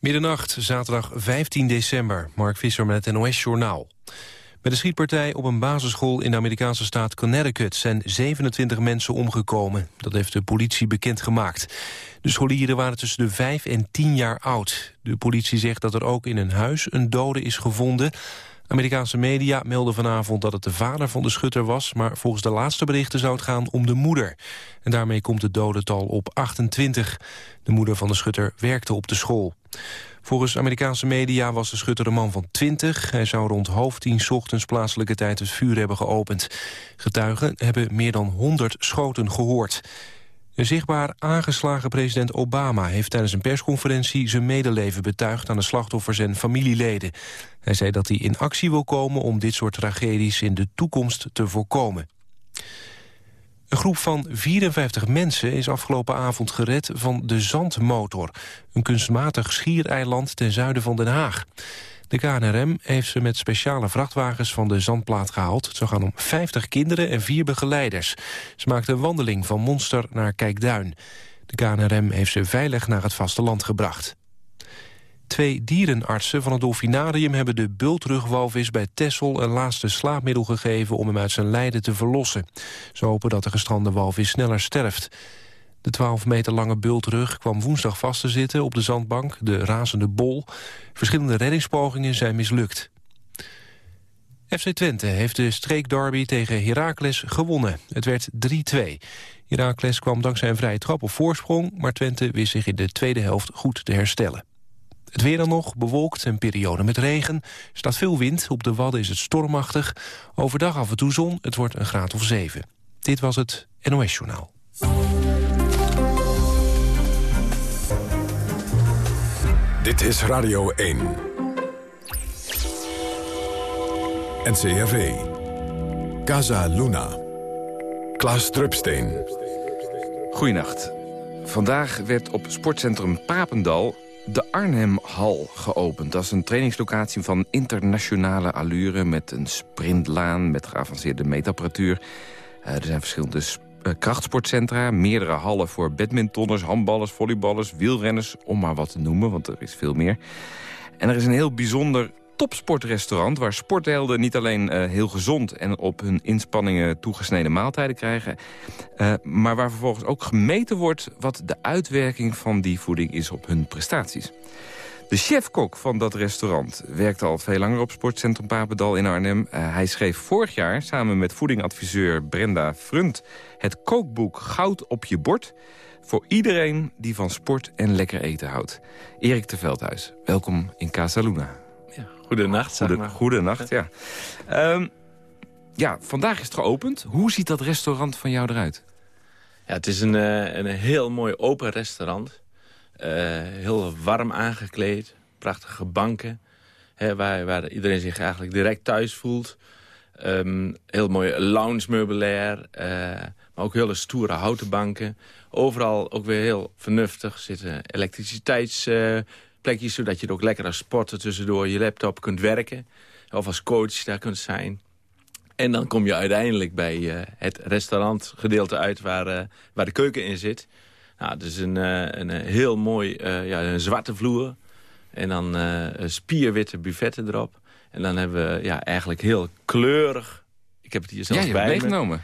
Middernacht, zaterdag 15 december. Mark Visser met het NOS-journaal. Bij de schietpartij op een basisschool in de Amerikaanse staat Connecticut... zijn 27 mensen omgekomen. Dat heeft de politie bekendgemaakt. De scholieren waren tussen de 5 en 10 jaar oud. De politie zegt dat er ook in een huis een dode is gevonden. Amerikaanse media melden vanavond dat het de vader van de schutter was... maar volgens de laatste berichten zou het gaan om de moeder. En daarmee komt het dodental op 28. De moeder van de schutter werkte op de school. Volgens Amerikaanse media was de schutter een man van 20. Hij zou rond half tien ochtends plaatselijke tijd het vuur hebben geopend. Getuigen hebben meer dan 100 schoten gehoord. Een zichtbaar aangeslagen president Obama heeft tijdens een persconferentie zijn medeleven betuigd aan de slachtoffers en familieleden. Hij zei dat hij in actie wil komen om dit soort tragedies in de toekomst te voorkomen. Een groep van 54 mensen is afgelopen avond gered van de Zandmotor... een kunstmatig schiereiland ten zuiden van Den Haag. De KNRM heeft ze met speciale vrachtwagens van de zandplaat gehaald. Het gaan om 50 kinderen en vier begeleiders. Ze maakten een wandeling van Monster naar Kijkduin. De KNRM heeft ze veilig naar het vasteland gebracht. Twee dierenartsen van het Dolfinarium hebben de bultrugwalvis bij Tessel een laatste slaapmiddel gegeven om hem uit zijn lijden te verlossen. Ze hopen dat de gestrande walvis sneller sterft. De 12 meter lange bultrug kwam woensdag vast te zitten op de zandbank, de razende bol. Verschillende reddingspogingen zijn mislukt. FC Twente heeft de streekderby tegen Heracles gewonnen. Het werd 3-2. Heracles kwam dankzij een vrije trap op voorsprong... maar Twente wist zich in de tweede helft goed te herstellen. Het weer dan nog, bewolkt en periode met regen. Er staat veel wind, op de Wadden is het stormachtig. Overdag af en toe zon, het wordt een graad of 7. Dit was het NOS Journaal. Dit is Radio 1. NCRV. Casa Luna. Klaas Drupsteen. Goedenacht. Vandaag werd op sportcentrum Papendal de Arnhemhal geopend. Dat is een trainingslocatie van internationale allure... met een sprintlaan, met geavanceerde meetapparatuur. Uh, er zijn verschillende krachtsportcentra, meerdere hallen voor badmintonners, handballers, volleyballers, wielrenners... om maar wat te noemen, want er is veel meer. En er is een heel bijzonder topsportrestaurant... waar sporthelden niet alleen uh, heel gezond en op hun inspanningen toegesneden maaltijden krijgen... Uh, maar waar vervolgens ook gemeten wordt wat de uitwerking van die voeding is op hun prestaties. De chefkok van dat restaurant werkt al veel langer op Sportcentrum Papendal in Arnhem. Uh, hij schreef vorig jaar samen met voedingadviseur Brenda Frunt... het kookboek Goud op je bord... voor iedereen die van sport en lekker eten houdt. Erik de Veldhuis, welkom in Casa Luna. Goedenacht, zeg Goede, maar. Goedenacht, ja. Um, ja, vandaag is het geopend. Hoe ziet dat restaurant van jou eruit? Ja, het is een, uh, een heel mooi open restaurant. Uh, heel warm aangekleed. Prachtige banken. Hè, waar, iedereen zich eigenlijk direct thuis voelt. Um, heel mooi lounge meubilair. Uh, maar ook hele stoere houten banken. Overal ook weer heel vernuftig. zitten elektriciteits plekjes... zodat je er ook lekker als sporter tussendoor je laptop kunt werken. Of als coach daar kunt zijn. En dan kom je uiteindelijk bij uh, het restaurantgedeelte uit waar, waar de keuken in zit. Nou, het is een, uh, een heel mooi uh, ja, een zwarte vloer. En dan spierwitte buffetten erop. En dan hebben we ja, eigenlijk heel kleurig... Ik heb het hier zelfs ja, bij meegenomen.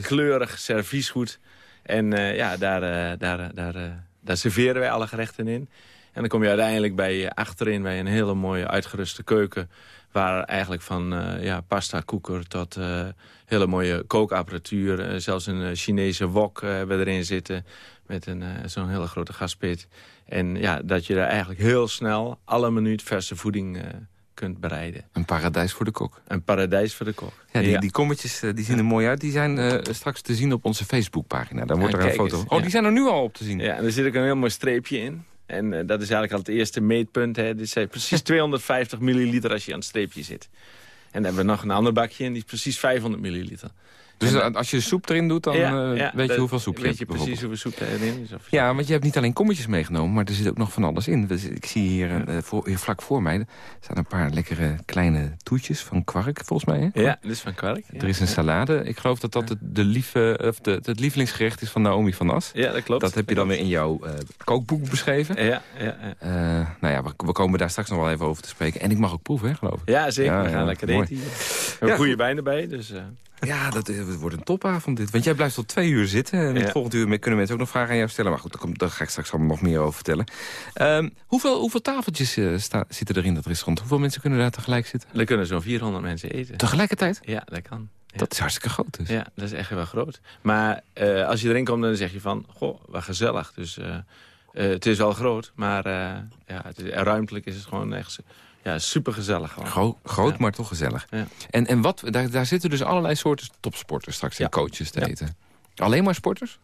kleurig serviesgoed. En ja, daar, daar, daar, daar serveren wij alle gerechten in. En dan kom je uiteindelijk bij achterin bij een hele mooie uitgeruste keuken... waar eigenlijk van uh, ja, pasta, koeker tot uh, hele mooie kookapparatuur... Uh, zelfs een Chinese wok hebben we erin zitten met een zo'n hele grote gaspit. En ja, dat je daar eigenlijk heel snel alle minuut verse voeding kunt bereiden. Een paradijs voor de kok. Een paradijs voor de kok. Ja, die, ja. die kommetjes die zien er mooi uit. Die zijn straks te zien op onze Facebookpagina. Daar wordt ja, er een foto. Eens, oh, die zijn er nu al op te zien. Ja, en er zit ook een heel mooi streepje in. En uh, dat is eigenlijk al het eerste meetpunt. Hè. Dit is precies 250 milliliter als je aan het streepje zit. En dan hebben we nog een ander bakje en die is precies 500 milliliter. Dus als je soep erin doet, dan eh, weet je hoeveel soep je hebt. Weet je precies hoeveel soep erin is. Of ja, want je hebt niet alleen kommetjes meegenomen, maar er zit ook nog van alles in. Dus ik zie hier, uh, voor, hier vlak voor mij, staan een paar lekkere kleine toetjes van kwark, volgens mij. Hè? Ja, dus van kwark. Er is een salade. Ik geloof dat dat het, de lieve, of de, het lievelingsgerecht is van Naomi van As. Ja, dat klopt. Dat heb je dan weer in jouw uh, kookboek beschreven. Ja, ja, ja. nou ja, we, komen daar straks nog wel even over te spreken. En ik mag ook proeven, hè, geloof ik. Ja, zeker. we gaan lekker eten. We hebben goede wijn erbij, dus... Ja, dat, het wordt een topavond dit. Want jij blijft tot twee uur zitten. En het volgende uur kunnen mensen ook nog vragen aan jou stellen. Maar goed, daar, ga ik straks allemaal nog meer over vertellen. Um, hoeveel, hoeveel tafeltjes uh, zitten er in dat restaurant? Hoeveel mensen kunnen daar tegelijk zitten? Er kunnen zo'n 400 mensen eten. Tegelijkertijd? Ja, dat kan. Dat is hartstikke groot dus. Ja, dat is echt wel groot. Maar uh, als je erin komt, dan zeg je van... Goh, wat gezellig. Dus uh, het is wel groot, maar ja, het is, ruimtelijk is het gewoon echt ja, supergezellig gewoon. groot, maar toch gezellig. Ja. En, en wat, daar, daar zitten dus allerlei soorten topsporters straks in coaches te eten. Alleen maar sporters?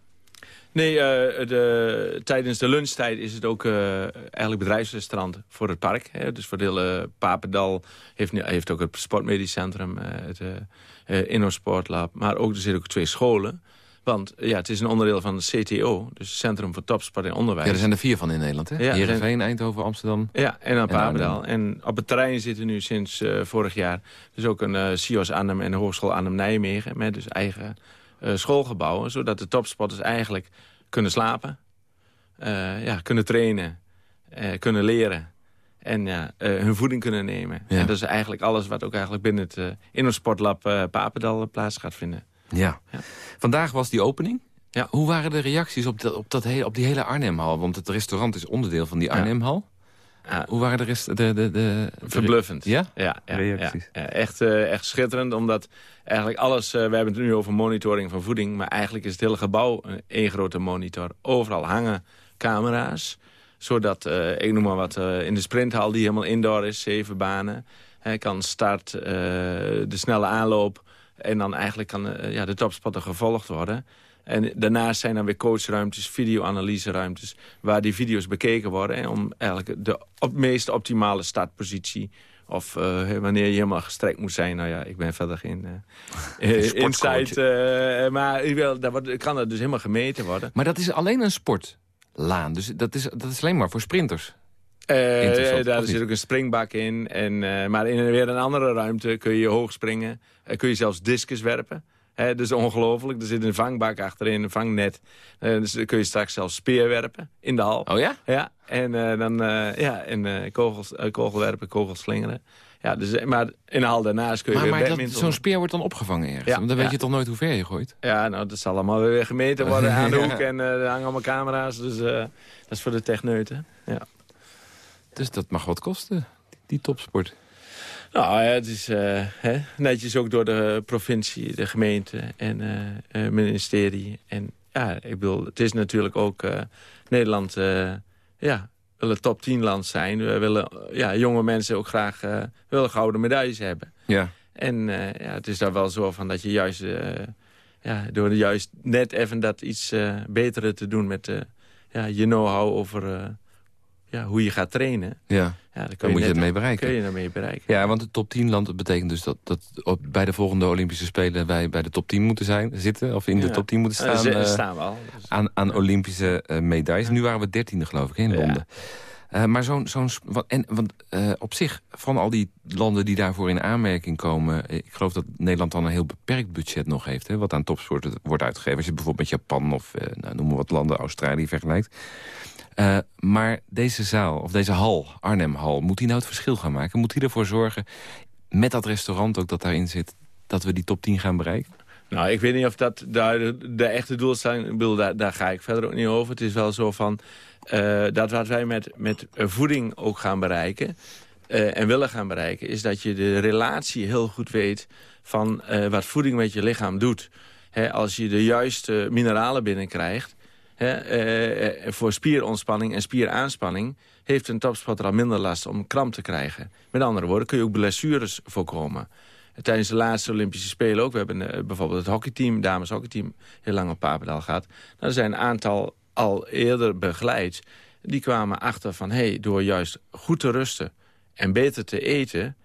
Nee, uh, de, tijdens de lunchtijd is het ook uh, eigenlijk bedrijfsrestaurant voor het park. Hè. Dus voor de hele Papendal heeft, heeft ook het sportmedisch centrum, uh, het uh, Innoor Sportlab. Maar ook, er zitten ook twee scholen. Want ja, het is een onderdeel van de CTO, dus Centrum voor Topsport en Onderwijs. Ja, er zijn er vier van in Nederland, hè? Ja, Heerenveen, Eindhoven, Amsterdam. Ja, en dan Papendal. En op het terrein zitten nu sinds uh, vorig jaar... dus ook een uh, CIO's Arnhem en de Hogeschool Arnhem-Nijmegen... met dus eigen uh, schoolgebouwen, zodat de topsporters eigenlijk kunnen slapen... ja, kunnen trainen, kunnen leren en ja, hun voeding kunnen nemen. Ja. En dat is eigenlijk alles wat ook eigenlijk binnen het uh, Sportlab uh, Papendal plaats gaat vinden. Ja. ja. Vandaag was die opening. Ja. Hoe waren de reacties op, dat, op, dat hele, op die hele Arnhemhal? Want het restaurant is onderdeel van die Arnhemhal. Ja. Hoe waren de rest... De, de, de, Verbluffend. Ja? Ja, ja, reacties. ja. Echt, uh, echt schitterend, omdat eigenlijk alles... Uh, we hebben het nu over monitoring van voeding... maar eigenlijk is het hele gebouw een één grote monitor. Overal hangen camera's zodat, uh, ik noem maar wat, uh, in de sprinthal die helemaal indoor is, zeven banen. Hij kan start, uh, de snelle aanloop, en dan eigenlijk kan uh, ja, de topspotter gevolgd worden. En daarnaast zijn er weer coachruimtes, videoanalyseruimtes... waar die video's bekeken worden... Hè, om eigenlijk de op, meest optimale startpositie... of uh, wanneer je helemaal gestrekt moet zijn. Nou ja, ik ben verder geen uh, insight. maar wil, wordt, kan dat dus helemaal gemeten worden. Maar dat is alleen een sportlaan. Dus dat is, dat is alleen maar voor sprinters. Uh, daar zit ook een springbak in. En, uh, maar in weer een andere ruimte kun je hoog springen. Uh, kun je zelfs discus werpen. Hè, dat is ongelooflijk. Er zit een vangbak achterin, een vangnet. dus dan kun je straks zelfs speer werpen in de hal. Oh ja? Ja, en dan ja, en, kogels, kogelwerpen, kogelslingeren. Ja, dus, maar in de hal daarnaast kun je maar, weer Maar zo'n speer wordt dan opgevangen ergens? Ja, Want dan weet je toch nooit hoe ver je gooit? Ja, nou, dat zal allemaal weer gemeten worden aan de hoek. En er hangen allemaal camera's. Dus dat is voor de techneuten. Ja. Dus dat mag wat kosten, die topsport. Nou ja, het is uh, hè, netjes ook door de provincie, de gemeente en het uh, ministerie. En ja, ik bedoel, het is natuurlijk ook uh, Nederland, ja, willen top 10 land zijn. We willen ja, jonge mensen ook graag willen gouden medailles hebben. Ja. En ja, het is daar wel zo van dat je juist, ja, door juist net even dat iets betere te doen met ja, je know-how over ja, hoe je gaat trainen. Ja, ja dan, moet je, het mee bereiken. Kun je daarmee bereiken. Ja, want de top 10 land betekent dus dat, dat op, bij de volgende Olympische Spelen... wij bij de top 10 moeten zijn, zitten, of in de top 10 moeten staan. Uh, staan we al. Aan, aan Olympische uh, medailles. Nu waren we dertiende, geloof ik, in Londen. Uh, maar zo'n... zo'n en want op zich, van al die landen die daarvoor in aanmerking komen... ik geloof dat Nederland dan een heel beperkt budget nog heeft... Hè, wat aan topsport wordt uitgegeven. Als je bijvoorbeeld met Japan of nou, noem maar wat landen, Australië vergelijkt... Uh, maar deze zaal, of deze hal, Arnhem-hal... moet die nou het verschil gaan maken? Moet die ervoor zorgen, met dat restaurant ook dat daarin zit... dat we die top 10 gaan bereiken? Nou, ik weet niet of dat de, de echte doelstelling... Ik bedoel, daar, daar, ga ik verder ook niet over. Het is wel zo van... Uh, dat wat wij met, met voeding ook gaan bereiken... Uh, en willen gaan bereiken... is dat je de relatie heel goed weet... van wat voeding met je lichaam doet. als je de juiste mineralen binnenkrijgt uh, voor spierontspanning en spieraanspanning... heeft een topsporter al minder last om kramp te krijgen. Met andere woorden kun je ook blessures voorkomen. Tijdens de laatste Olympische Spelen ook. We hebben uh, bijvoorbeeld het hockeyteam, dames hockeyteam... heel lang op Papendal gehad. Nou, er zijn een aantal al eerder begeleid. Die kwamen achter van, hey, door juist goed te rusten en beter te eten...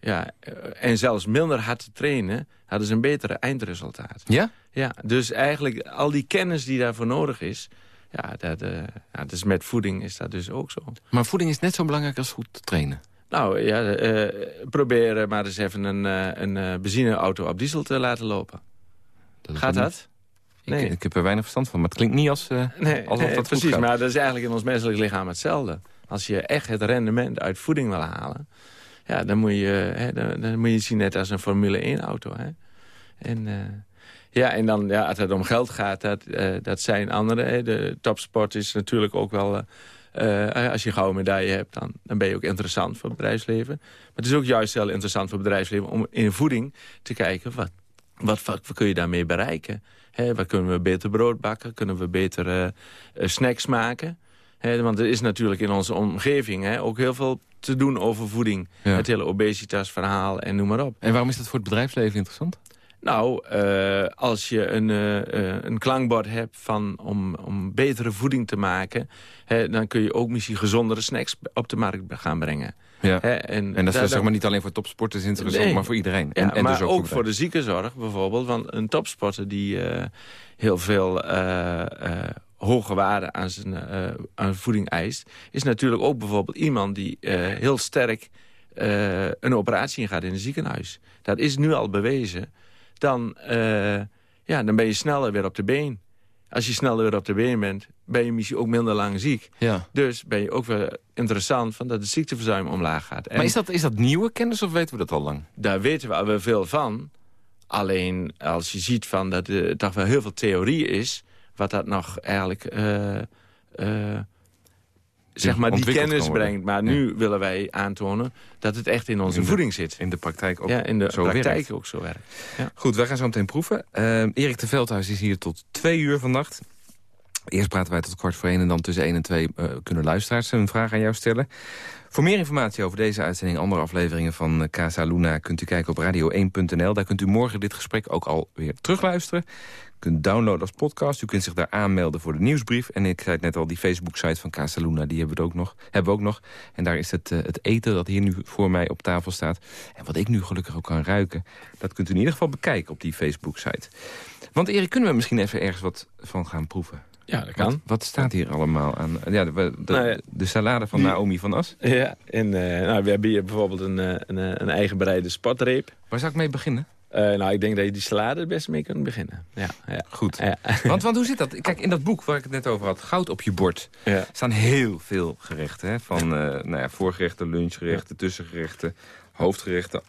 ja, eh, en zelfs minder hard te trainen... hadden ze een betere eindresultaat. Ja? Ja, dus eigenlijk al die kennis die daarvoor nodig is... Ja, dat, uh, ja, dus met voeding is dat dus ook zo. Maar voeding is net zo belangrijk als goed trainen? Nou ja, uh, probeer maar eens even een, een benzineauto op diesel te laten lopen. Dat Gaat dat? Nee. Ik, ik, heb er weinig verstand van, maar het klinkt niet als, uh, nee, alsof dat precies, maar dat is eigenlijk in ons menselijk lichaam hetzelfde. Als je echt het rendement uit voeding wil halen... Ja, dan moet je, hè, dan, dan, moet je zien net als een Formule 1-auto. En, uh, ja, en dan, ja, als het om geld gaat, dat, uh, dat zijn anderen. Hè. De topsport is natuurlijk ook wel... Uh, als je een gouden medaille hebt, dan, dan ben je ook interessant voor het bedrijfsleven. Maar het is ook juist heel interessant voor het bedrijfsleven... om in voeding te kijken, wat, wat, wat, wat kun je daarmee bereiken? Hè, waar kunnen we beter brood bakken? Kunnen we betere snacks maken? Want er is natuurlijk in onze omgeving ook heel veel te doen over voeding. Het hele obesitasverhaal en noem maar op. En waarom is dat voor het bedrijfsleven interessant? Nou, uh, als je een, uh, een klankbord hebt van om, om betere voeding te maken... Hè, dan kun je ook misschien gezondere snacks op de markt gaan brengen. Ja. Hè, en, en dat is zeg maar niet alleen voor topsporters interessant, nee. maar voor iedereen. En, en maar dus ook, ook voor, de ziekenzorg bijvoorbeeld. Want een topsporter die heel veel hoge waarde aan zijn uh, aan voeding eist... is natuurlijk ook bijvoorbeeld iemand die uh, heel sterk uh, een operatie ingaat in een ziekenhuis. Dat is nu al bewezen. Dan, ja, dan ben je sneller weer op de been. Als je sneller weer op de been bent, ben je misschien ook minder lang ziek. Ja. Dus ben je ook weer interessant van dat het ziekteverzuim omlaag gaat. En maar is dat, is dat nieuwe kennis of weten we dat al lang? Daar weten we al veel van. Alleen als je ziet van dat er toch wel heel veel theorie is wat dat nog eigenlijk... Uh, uh, zeg maar die kennis brengt. Maar nu willen wij aantonen dat het echt in onze voeding zit. In de praktijk ook ja, in de zo praktijk werkt. ook zo werkt. Ja. Goed, wij gaan zo meteen proeven. Uh, Erik de Veldhuis is hier tot twee uur vannacht. Eerst praten wij tot kwart voor één en dan tussen één en twee uh, kunnen luisteraars een vraag aan jou stellen. Voor meer informatie over deze uitzending en andere afleveringen van Casa Luna... kunt u kijken op radio1.nl. Daar kunt u morgen dit gesprek ook alweer terugluisteren kunt downloaden als podcast. U kunt zich daar aanmelden voor de nieuwsbrief. En ik zei net al, die Facebook-site van Casaluna, die hebben we, ook nog, hebben we ook nog. En daar is het, uh, het eten dat hier nu voor mij op tafel staat. En wat ik nu gelukkig ook kan ruiken. Dat kunt u in ieder geval bekijken op die Facebook-site. Want Erik, kunnen we misschien even ergens wat van gaan proeven? Ja, dat kan. Wat, wat staat hier allemaal aan? Ja, de, de, nou ja, de salade van die, Naomi van As. Ja, en uh, nou, we hebben hier bijvoorbeeld een, een, een eigen bereide spatreep. Waar zou ik mee beginnen? Uh, nou, ik denk dat je die salade het best mee kunt beginnen. Ja, ja. Goed. Ja. Want, want hoe zit dat? Kijk, in dat boek waar ik het net over had, Goud op je bord... Ja. staan heel veel gerechten. Hè? Van uh, nou ja, voorgerechten, lunchgerechten, tussengerechten, hoofdgerechten.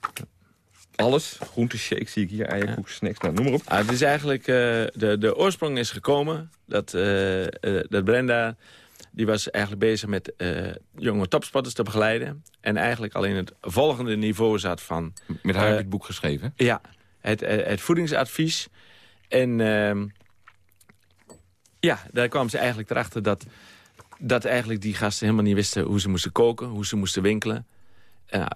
Alles. Groenteshake zie ik hier, eierkoek, snacks, nou, noem maar op. Ah, het is eigenlijk, uh, de, de oorsprong is gekomen dat, dat Brenda die was eigenlijk bezig met jonge topsporters te begeleiden. En eigenlijk al in het volgende niveau zat van... Met haar heb het boek geschreven? Ja, het, het, voedingsadvies. En uh, ja, daar kwam ze eigenlijk erachter dat, dat eigenlijk die gasten helemaal niet wisten... hoe ze moesten koken, hoe ze moesten winkelen.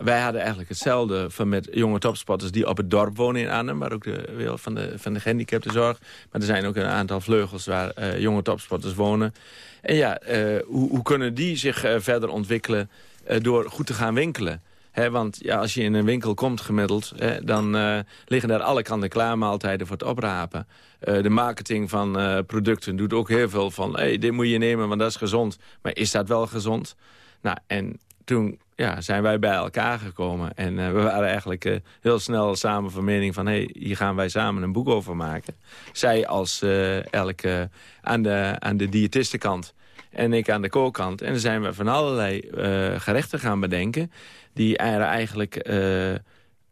Wij hadden eigenlijk hetzelfde van met jonge topsporters die op het dorp wonen in Arnhem. Maar ook de, van de, van de gehandicaptenzorg. Maar er zijn ook een aantal vleugels waar uh, jonge topsporters wonen. En ja, uh, hoe, hoe, kunnen die zich verder ontwikkelen door goed te gaan winkelen? Want ja, als je in een winkel komt gemiddeld, dan liggen daar alle kanten klaar maaltijden voor het oprapen. de marketing van producten doet ook heel veel van, hey, dit moet je nemen, want dat is gezond. Maar is dat wel gezond? Nou, en toen ja, zijn wij bij elkaar gekomen. En uh, we waren eigenlijk uh, heel snel samen van mening van... hé, hey, hier gaan wij samen een boek over maken. Zij als uh, elke aan de, aan de diëtistenkant en ik aan de kookkant. En dan zijn we van allerlei gerechten gaan bedenken... die er eigenlijk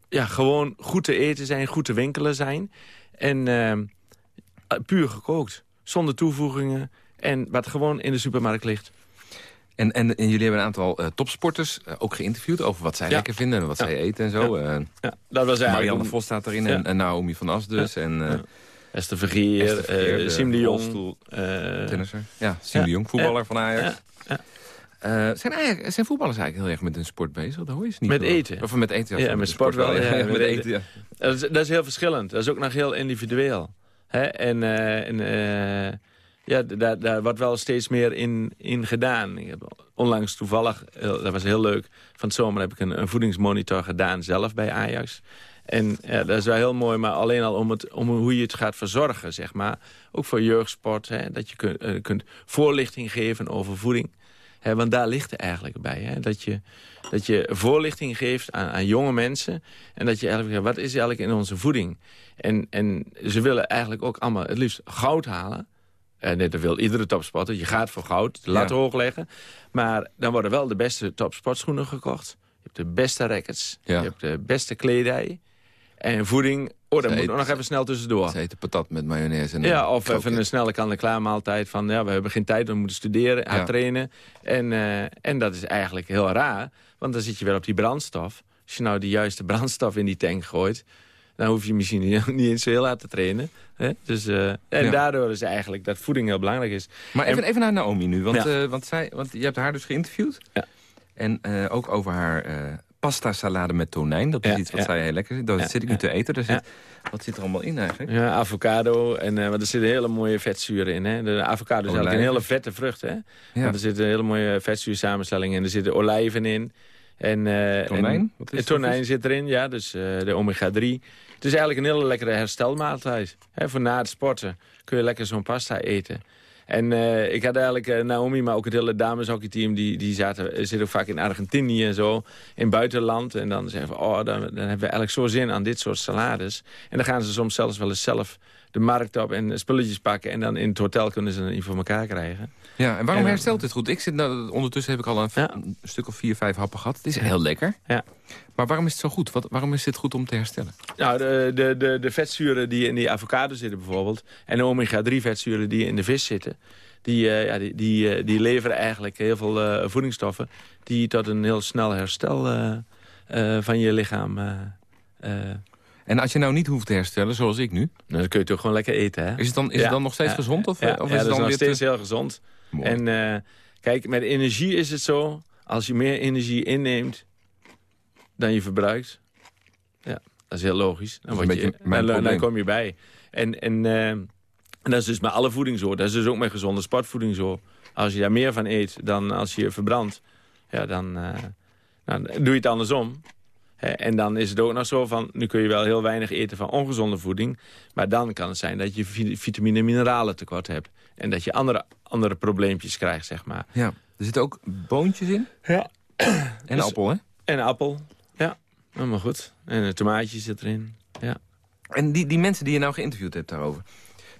ja, gewoon goed te eten zijn, goed te winkelen zijn. En puur gekookt, zonder toevoegingen... en wat gewoon in de supermarkt ligt. En, en, en, jullie hebben een aantal uh, topsporters uh, ook geïnterviewd... over wat zij ja. lekker vinden en wat ja. zij eten en zo. Ja. Uh, ja. dat was Marianne Vos staat erin en, en, Naomi van As dus. En, Esther Vergeer, Vergeer Sim de Jong. tennisser. Ja, Sim de Jong, voetballer van Ajax. zijn, eigenlijk, zijn voetballers eigenlijk heel erg met hun sport bezig? Dat hoor je niet Met eten. Of met eten. Ja, met sport, sport wel. Met eten, ja. Dat is, dat, is, heel verschillend. Dat is ook nog heel individueel. Hè? En... en ja, daar, wordt wel steeds meer in, in gedaan. Ik heb onlangs toevallig, dat was heel leuk, van het zomer heb ik een, voedingsmonitor gedaan zelf bij Ajax. En ja, dat is wel heel mooi, maar alleen al om, het, om hoe je het gaat verzorgen, zeg maar. Ook voor jeugdsport, hè, dat je kunt, uh, kunt voorlichting geven over voeding. Hè, want daar ligt het eigenlijk bij. Hè, dat, je, dat je voorlichting geeft aan, aan jonge mensen. En dat je eigenlijk wat is eigenlijk in onze voeding? En, en ze willen eigenlijk ook allemaal het liefst goud halen. En dat wil iedere topsporter. Je gaat voor goud, de lat ja. hoog leggen. Maar dan worden wel de beste topsportschoenen gekocht. Je hebt de beste rackets. Ja. Je hebt de beste kledij. En voeding, oh, dat moet nog even snel tussendoor. Ze eten patat met mayonaise. En ja, of even een snelle kan-en-klaar maaltijd van... ja, we hebben geen tijd, we moeten studeren, ja. trainen. En, uh, en dat is eigenlijk heel raar, want dan zit je weer op die brandstof. Als je nou de juiste brandstof in die tank gooit... dan hoef je misschien niet, niet eens zo heel hard te trainen. Hè? Dus, uh, en ja. daardoor is eigenlijk dat voeding heel belangrijk is. Maar even, en, even naar Naomi nu, want, ja. uh, want, zij, want je hebt haar dus geïnterviewd. Ja. En ook over haar pasta salade met tonijn. Dat is ja, iets wat ja. zij heel lekker vindt. Dat zit ik nu te eten. Er zit, Wat zit er allemaal in eigenlijk? Ja, avocado. En uh, er zitten hele mooie vetzuren in. Hè? De avocado is eigenlijk een hele vette vrucht. Hè? Ja. er zit een hele mooie vetzuursamenstelling in. Er zitten olijven in. En, uh, tonijn? En, tonijn zit erin, ja. Dus uh, de omega-3. Het is eigenlijk een hele lekkere herstelmaaltijd. Hè? Voor na het sporten kun je lekker zo'n pasta eten. En uh, ik had eigenlijk Naomi, maar ook het hele dameshockeyteam... die, die zaten, zitten ook vaak in Argentinië en zo, in buitenland. En dan zeggen we, oh, dan, dan hebben we eigenlijk zo zin aan dit soort salades. En dan gaan ze soms zelfs wel eens zelf de markt op en spulletjes pakken... en dan in het hotel kunnen ze het niet voor elkaar krijgen. Ja, en waarom en, herstelt dit goed? Ik zit, nou, ondertussen heb ik al een, ja. een, stuk of vier, vijf happen gehad. Het is heel lekker. Ja. Maar waarom is het zo goed? Wat, waarom is dit goed om te herstellen? Nou, de, de, de, de vetzuren die in die avocado zitten bijvoorbeeld... en de omega-3 vetzuren die in de vis zitten... die, uh, ja, die, die, uh, die leveren eigenlijk heel veel uh, voedingsstoffen... die tot een heel snel herstel van je lichaam... en als je nou niet hoeft te herstellen, zoals ik nu... Nou, dan kun je toch gewoon lekker eten, hè? Is het dan, is ja. het dan nog steeds ja. gezond? Of, ja, of is het dan dan nog weer steeds te... heel gezond. Mooi. En kijk, met energie is het zo... als je meer energie inneemt dan je verbruikt... ja, dat is heel logisch. Dan, word je, dan, dan kom je bij. En, en, uh, en dat is dus met alle voeding zo. Dat is dus ook met gezonde sportvoeding zo. Als je daar meer van eet dan als je verbrandt... Ja, dan, uh, dan doe je het andersom. He, en dan is het ook nog zo van... nu kun je wel heel weinig eten van ongezonde voeding... maar dan kan het zijn dat je vitamine en mineralen tekort hebt. En dat je andere, andere probleempjes krijgt, zeg maar. Ja, er zitten ook boontjes in? Ja. En dus, appel, hè? En appel, ja. Helemaal goed. En een tomaatje zit erin, ja. En die, die mensen die je nou geïnterviewd hebt daarover...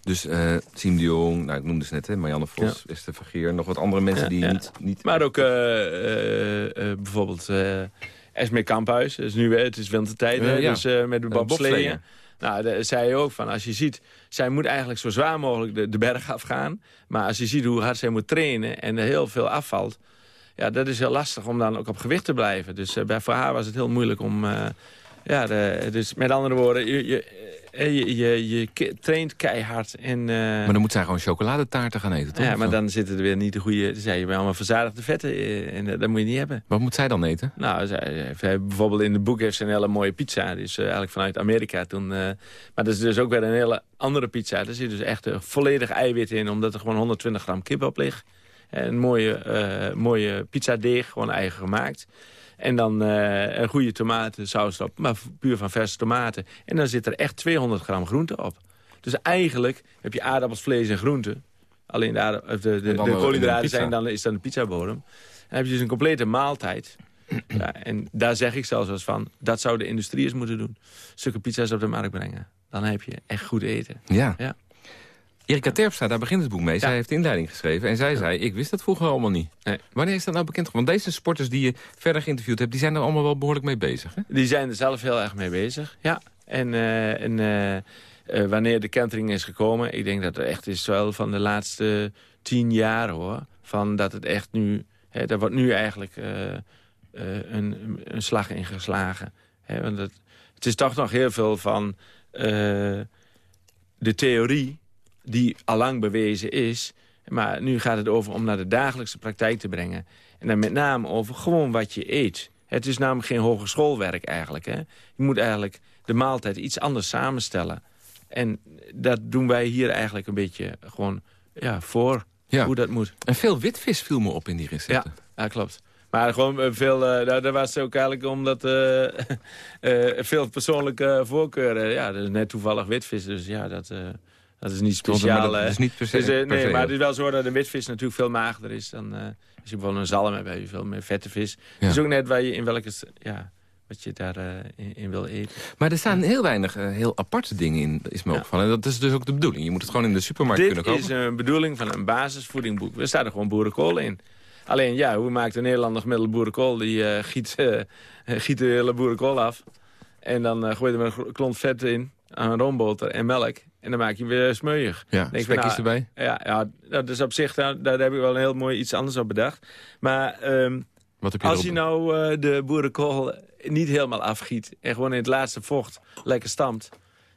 Dus uh, Siem de Jong, nou, ik noemde ze net, hè, Marianne Vos, ja. Esther Vergeer... nog wat andere mensen ja, die ja. niet, niet... Maar ook uh, uh, bijvoorbeeld Esme Kamphuis. Dus nu, het is wintertijd, hè, dus met de bobsleeën. Nou, de, zei ook van, als je ziet... zij moet eigenlijk zo zwaar mogelijk de, de berg afgaan. Maar als je ziet hoe hard zij moet trainen en er heel veel afvalt... ja, dat is heel lastig om dan ook op gewicht te blijven. Dus bij, voor haar was het heel moeilijk om... ja, de, dus met andere woorden... Je, je, je, je, je traint keihard. En, uh... Maar dan moet zij gewoon chocoladetaarten gaan eten, toch? Ja, maar dan zitten er weer niet de goede... Dan zei je bij allemaal verzadigde vetten en dat moet je niet hebben. Wat moet zij dan eten? Nou, zij, bijvoorbeeld in het boek heeft ze een hele mooie pizza. Die is uh, eigenlijk vanuit Amerika toen. Uh, maar dat is dus ook weer een hele andere pizza. Daar zit dus echt volledig eiwit in, omdat er gewoon 120 gram kip op ligt. Een mooie, mooie pizzadeeg, gewoon eigen gemaakt. En dan uh, een goede tomatensaus op, maar puur van verse tomaten. En dan zit er echt 200 gram groente op. Dus eigenlijk heb je aardappels, vlees en groente. Alleen de, de, de, de koolhydraten zijn dan, is dan de pizzabodem. Dan heb je dus een complete maaltijd. ja, en daar zeg ik zelfs als van, dat zou de industrie eens moeten doen. Stukken pizza's op de markt brengen. Dan heb je echt goed eten. Ja. ja. Erika Terpstra, daar begint het boek mee. Ja. Zij heeft de inleiding geschreven en zij zei, ik wist dat vroeger allemaal niet. Nee. Wanneer is dat nou bekend? Want deze sporters die je verder geïnterviewd hebt, die zijn er allemaal wel behoorlijk mee bezig. Hè? Die zijn er zelf heel erg mee bezig, ja. En, uh, en uh, uh, wanneer de kentering is gekomen, ik denk dat het echt is wel van de laatste tien jaar hoor. Van dat het echt nu, hè, daar wordt nu eigenlijk een, een slag in geslagen. Hè, want het, het is toch nog heel veel van de theorie die allang bewezen is. Maar nu gaat het over om naar de dagelijkse praktijk te brengen. En dan met name over gewoon wat je eet. Het is namelijk geen hogeschoolwerk eigenlijk. Hè? Je moet eigenlijk de maaltijd iets anders samenstellen. En dat doen wij hier eigenlijk een beetje gewoon ja, voor hoe dat moet. En veel witvis viel me op in die recepten. Ja, ja klopt. Maar gewoon eh, veel, uh, daar, was het ook eigenlijk omdat uh, veel persoonlijke voorkeuren. Ja, dat is net toevallig witvis, dus ja, dat, dat is niet speciaal. Dat is niet per se. Dus, nee, maar het is wel zo dat een witvis natuurlijk veel magerder is dan... als je bijvoorbeeld een zalm hebt, heb je veel meer vette vis. Het is ook net waar je in welke... Ja, wat je daarin in wil eten. Maar er staan heel weinig heel aparte dingen in, is me ja. opgevallen. Dat is dus ook de bedoeling. Je moet het gewoon in de supermarkt kunnen kopen. Dit is een bedoeling van een basisvoedingboek. Er staat er gewoon boerenkool in. Alleen ja, hoe maakt een Nederlander gemiddelde boerenkool? Die uh, giet, giet de hele boerenkool af. En dan gooi je er een klont vet in, aan roomboter en melk. En dan maak je weer smeuig. Ja, spekjes nou, erbij. Ja, ja, dat is op zich, daar, daar, heb ik wel een heel mooi iets anders op bedacht. Maar um, Wat heb je als je nou de boerenkool niet helemaal afgiet... en gewoon in het laatste vocht lekker stampt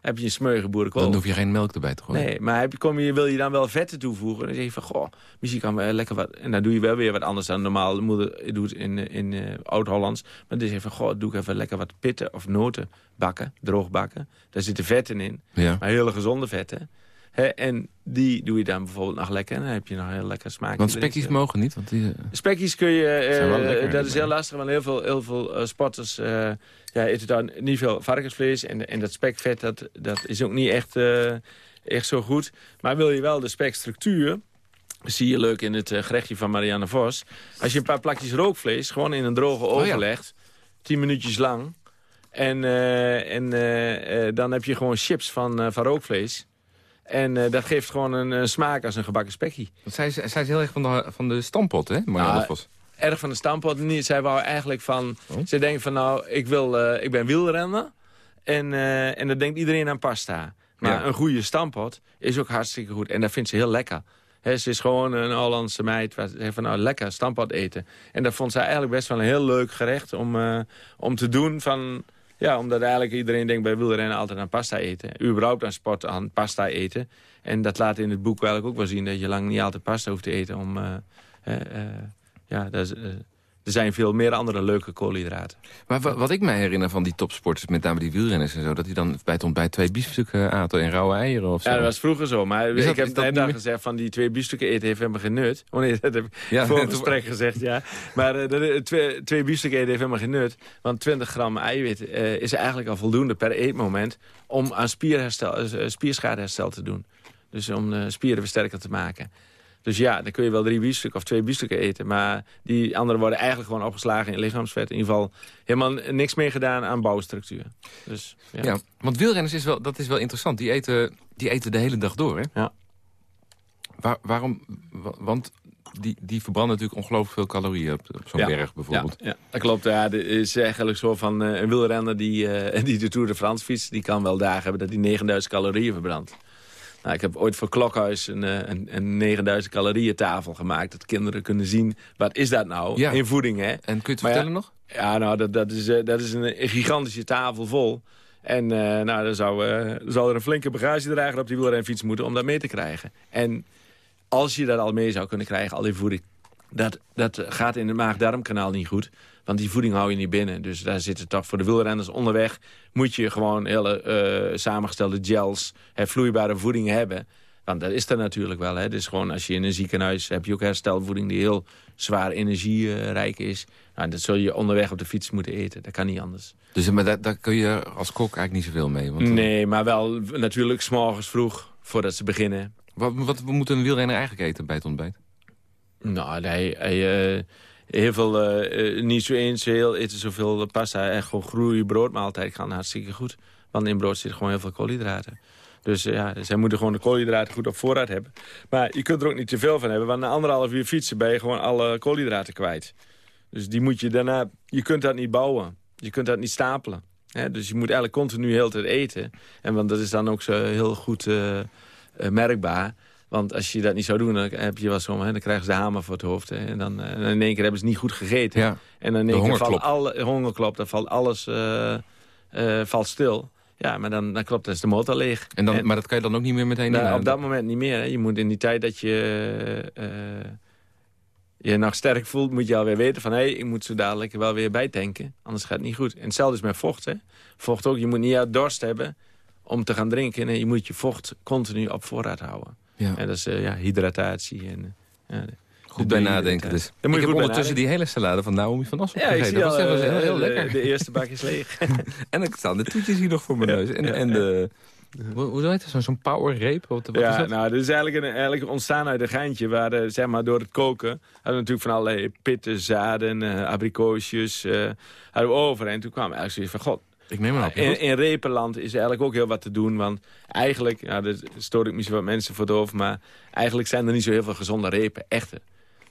heb je een boerenkool. Dan hoef je geen melk erbij te gooien. Nee, maar heb je, kom je, wil je dan wel vetten toevoegen? Dan zeg je van, goh, misschien kan we lekker wat... En dan doe je wel weer wat anders dan normaal moeder doet in, in uh, Oud-Hollands. Maar dan zeg je van, goh, doe ik even lekker wat pitten of noten bakken, droog bakken. Daar zitten vetten in, ja. maar hele gezonde vetten en die doe je dan bijvoorbeeld nog lekker. En dan heb je nog heel lekker smaak. Want spekjes mogen niet? Want die, uh... Spekjes kun je... Uh, dat is heel lastig, want heel veel, heel veel uh, sporters ja, eten dan niet veel varkensvlees. En, en dat spekvet, dat, dat is ook niet echt, echt zo goed. Maar wil je wel de spekstructuur... zie je leuk in het gerechtje van Marianne Vos. Als je een paar plakjes rookvlees gewoon in een droge oven oh, legt... tien minuutjes lang... En, en dan heb je gewoon chips van, van rookvlees... En uh, dat geeft gewoon een, een, smaak als een gebakken spekkie. Want zij, zij is heel erg van de, van de stampot, hè, nou, Vos? Erg van de stampot. Niet. Zij wou eigenlijk van... Oh. Zij denkt van, nou, ik, wil, uh, ik ben wielrenner. En, uh, en dan denkt iedereen aan pasta. Maar een goede stampot is ook hartstikke goed. En dat vindt ze heel lekker. He, ze is gewoon een Hollandse meid. Waar ze van, nou, lekker stampot eten. En dat vond zij eigenlijk best wel een heel leuk gerecht om, om te doen van... Ja, omdat eigenlijk iedereen denkt bij wielrennen altijd aan pasta eten. Überhaupt aan sport aan pasta eten. En dat laat in het boek eigenlijk ook wel zien... dat je lang niet altijd pasta hoeft te eten om... Uh, uh, ja, dat is, er zijn veel meer andere leuke koolhydraten. Maar wat ik me herinner van die topsporters, met name die wielrenners en zo... dat die dan bij het ontbijt twee biefstukken aten en rauwe eieren of zo. Ja, dat was vroeger zo. Maar ik heb net dag gezegd van die twee biefstukken eten heeft helemaal geen nut. Oh nee, dat heb ik ja, voor het gesprek gezegd, ja. Maar uh, twee, twee biefstukken eten heeft helemaal geen nut. Want 20 gram eiwit uh, is eigenlijk al voldoende per eetmoment... om aan spierherstel, uh, spierschadeherstel te doen. Dus om de spieren versterker te maken. Dus ja, dan kun je wel drie biefstukken of twee biefstukken eten. Maar die anderen worden eigenlijk gewoon opgeslagen in lichaamsvet. In ieder geval helemaal niks meer gedaan aan bouwstructuur. Dus, ja. ja want wielrenners, is wel, dat is wel interessant. Die eten, die eten de hele dag door, hè? Ja. Waar, waarom? Want die, die verbranden natuurlijk ongelooflijk veel calorieën op, zo'n berg bijvoorbeeld. Ja, ja, dat klopt. Ja, het is eigenlijk zo van uh, een wielrenner die, uh, die de Tour de France fietst... die kan wel dagen hebben dat hij 9000 calorieën verbrandt. Nou, ik heb ooit voor Klokhuis een, eh, een, een 9000 calorieën tafel gemaakt. Dat kinderen kunnen zien, wat is dat nou in voeding. Hè? En kun je het vertellen nog? Ja, nou, dat, dat, is, eh, dat is een, gigantische tafel vol. En uh, nou, dan zou, uh, zou er een flinke bagagedrager op die wielrenfiets moeten om dat mee te krijgen. En als je dat al mee zou kunnen krijgen, al die voeding... dat, dat gaat in het maag-darmkanaal niet goed. Want die voeding hou je niet binnen. Dus daar zitten toch voor de wielrenners onderweg... moet je gewoon hele uh, samengestelde gels, hè, vloeibare voeding hebben. Want dat is er natuurlijk wel. Hè. Dus gewoon als je in een ziekenhuis heb je ook herstelvoeding... die heel zwaar energierijk is. Nou, dat zul je onderweg op de fiets moeten eten. Dat kan niet anders. Dus maar daar, daar kun je als kok eigenlijk niet zoveel mee? Want nee, maar wel natuurlijk s'morgens vroeg voordat ze beginnen. Wat, wat moet een wielrenner eigenlijk eten bij het ontbijt? Nou, nee, hij, uh, heel veel, uh, niet zo eens, heel eten zoveel pasta en gewoon groeien broodmaaltijd gaan hartstikke goed. Want in brood zit gewoon heel veel koolhydraten. Dus ja, zij moeten gewoon de koolhydraten goed op voorraad hebben. Maar je kunt er ook niet te veel van hebben, want na anderhalf uur fietsen ben je gewoon alle koolhydraten kwijt. Dus die moet je daarna, je kunt dat niet bouwen. Je kunt dat niet stapelen. dus je moet eigenlijk continu heel tijd eten. En want dat is dan ook zo heel goed merkbaar. Want als je dat niet zou doen, dan heb je wel zo, hè, dan krijgen ze de hamer voor het hoofd. Hè, en dan, eh, in één keer hebben ze niet goed gegeten. Ja, en dan in één keer valt alle hongerklop, dan valt alles uh, uh, valt stil. Ja, maar dan, dan klopt dus de motor leeg. En dan, maar dat kan je dan ook niet meer meteen doen? Nou, op dat moment niet meer. Hè. Je moet in die tijd dat je je nog sterk voelt, moet je alweer weten van... hé, hey, ik moet zo dadelijk wel weer bijtanken. Anders gaat het niet goed. En hetzelfde is met vocht. Hè. Vocht ook, je moet niet uit dorst hebben om te gaan drinken. Nee, je moet je vocht continu op voorraad houden. Ja. En dat is ja, hydratatie en... ja, Goed bij nadenken dus. Dan moet je ik heb ondertussen die hele salade van Naomi van Assen ja, gegeten. Dat was heel, heel, lekker. De, eerste bak is leeg. en dan staan de toetjes hier nog voor mijn neus. En, en de... Hoe, hoe heet het? Zo'n power rape? Wat, wat ja, is dat? nou, dit is eigenlijk, een, eigenlijk ontstaan uit een geintje. Waar, uh, zeg maar, door het koken hadden we natuurlijk van allerlei pitten, zaden, uh, abrikoosjes uh, hadden we over. En toen kwam eigenlijk zoiets van, god, ik neem maar op. In, in Repenland is eigenlijk ook heel wat te doen. Want eigenlijk, ja, daar stoor ik misschien wat mensen voor doof... maar eigenlijk zijn er niet zo heel veel gezonde repen, echte.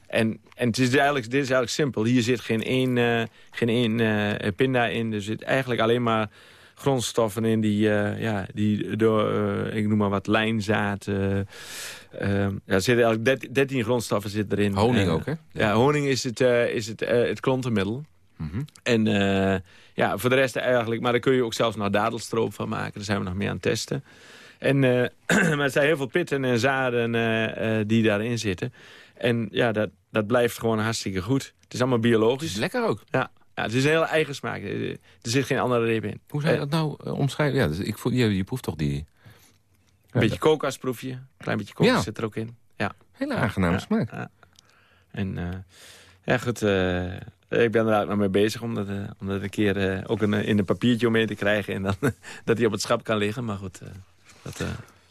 En, en het is eigenlijk, dit is eigenlijk simpel. Hier zit geen één, uh, geen één uh, pinda in. Er zit eigenlijk alleen maar grondstoffen in die, uh, ja, die door, ik noem maar wat, lijnzaad... ja, er zitten eigenlijk 13 grondstoffen zit erin. Honing ook, hè? Ja, honing is het, is het, het klontenmiddel. Mm -hmm. En ja, voor de rest eigenlijk... Maar daar kun je ook zelfs nog dadelstroop van maken. Daar zijn we nog mee aan het testen. En, maar er zijn heel veel pitten en zaden die daarin zitten. En ja, dat, dat blijft gewoon hartstikke goed. Het is allemaal biologisch. Het is lekker ook. Ja, ja het is een hele eigen smaak. Er zit geen andere reep in. Hoe zou je dat nou omschrijven? Ja, dus ik voel, je, je proeft toch die... Een beetje proef je. Een klein beetje kokos zit er ook in. Ja. Hele aangename smaak. Ja. En uh, ja, goed... Ik ben er eigenlijk nog mee bezig om dat, om dat een keer ook een, in een papiertje om mee te krijgen. En dan dat hij op het schap kan liggen. Maar goed, dat,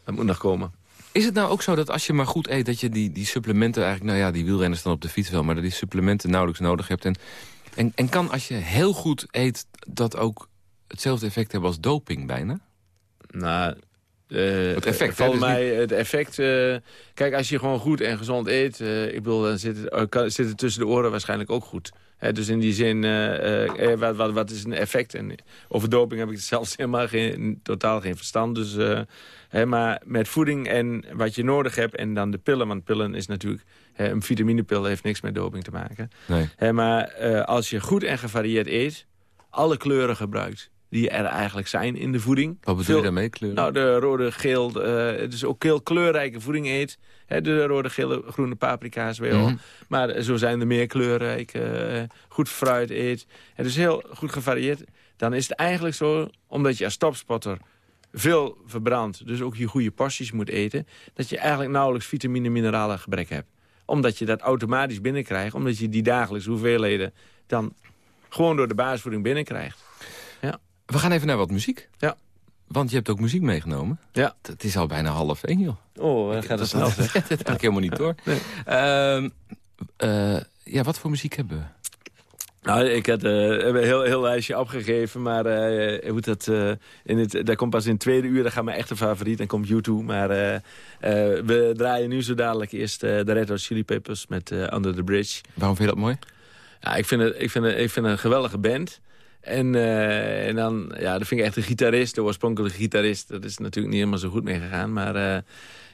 dat moet nog komen. Is het nou ook zo dat als je maar goed eet... dat je die, die supplementen eigenlijk... nou ja, die wielrenners dan op de fiets wel... maar dat die supplementen nauwelijks nodig hebt. En, en, en kan als je heel goed eet... dat ook hetzelfde effect hebben als doping bijna? Nou, uh, het effect, volgens dus mij het effect... Uh, kijk, als je gewoon goed en gezond eet... Uh, ik bedoel, dan zit het, kan, zit het tussen de oren waarschijnlijk ook goed. Dus in die zin, wat, wat, wat, is een effect? En over doping heb ik zelfs helemaal geen, totaal geen verstand. Dus maar met voeding en wat je nodig hebt en dan de pillen. Want pillen is natuurlijk... een vitaminepil heeft niks met doping te maken. Nee. maar als je goed en gevarieerd eet... alle kleuren gebruikt die er eigenlijk zijn in de voeding. Wat bedoel je daarmee, kleuren? Nou, de rode, geel, uh, dus ook heel kleurrijke voeding eet. Hè, de rode, gele, groene paprika's weer. Mm -hmm. Maar zo zijn er meer kleurrijk. Uh, goed fruit eet. Het is heel goed gevarieerd. Dan is het eigenlijk zo, omdat je als topspotter veel verbrandt, dus ook je goede porties moet eten... dat je eigenlijk nauwelijks vitamine mineralen gebrek hebt. Omdat je dat automatisch binnenkrijgt. Omdat je die dagelijks hoeveelheden dan gewoon door de basisvoeding binnenkrijgt. Ja. We gaan even naar wat muziek. Ja. Want je hebt ook muziek meegenomen. Ja. Het is al bijna half één, joh. Oh, gaat het snel. dat heb ik helemaal niet door. Nee. Uh, uh, ja, wat voor muziek hebben we? Nou, ik had uh, een heel, heel lijstje opgegeven, maar uh, hoe dat, uh, in het, dat komt pas in het tweede uur. Dat gaat mijn echte favoriet, dan komt YouTube. Maar we draaien nu zo dadelijk eerst de Red Hot Chili Peppers met Under the Bridge. Waarom vind je dat mooi? Ja, ik vind het, ik vind het, ik vind het een geweldige band. En, en dan, ja, dat vind ik echt een gitarist, de oorspronkelijke gitarist. Dat is natuurlijk niet helemaal zo goed mee gegaan, maar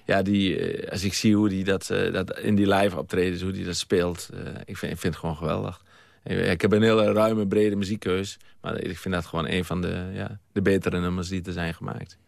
ja, die, als ik zie hoe die dat, dat in die live optredens, hoe die dat speelt, ik, vind, ik vind het gewoon geweldig. Ik heb een hele ruime, brede muziekkeus. Maar ik vind dat gewoon een van de, ja, de betere nummers die er zijn gemaakt.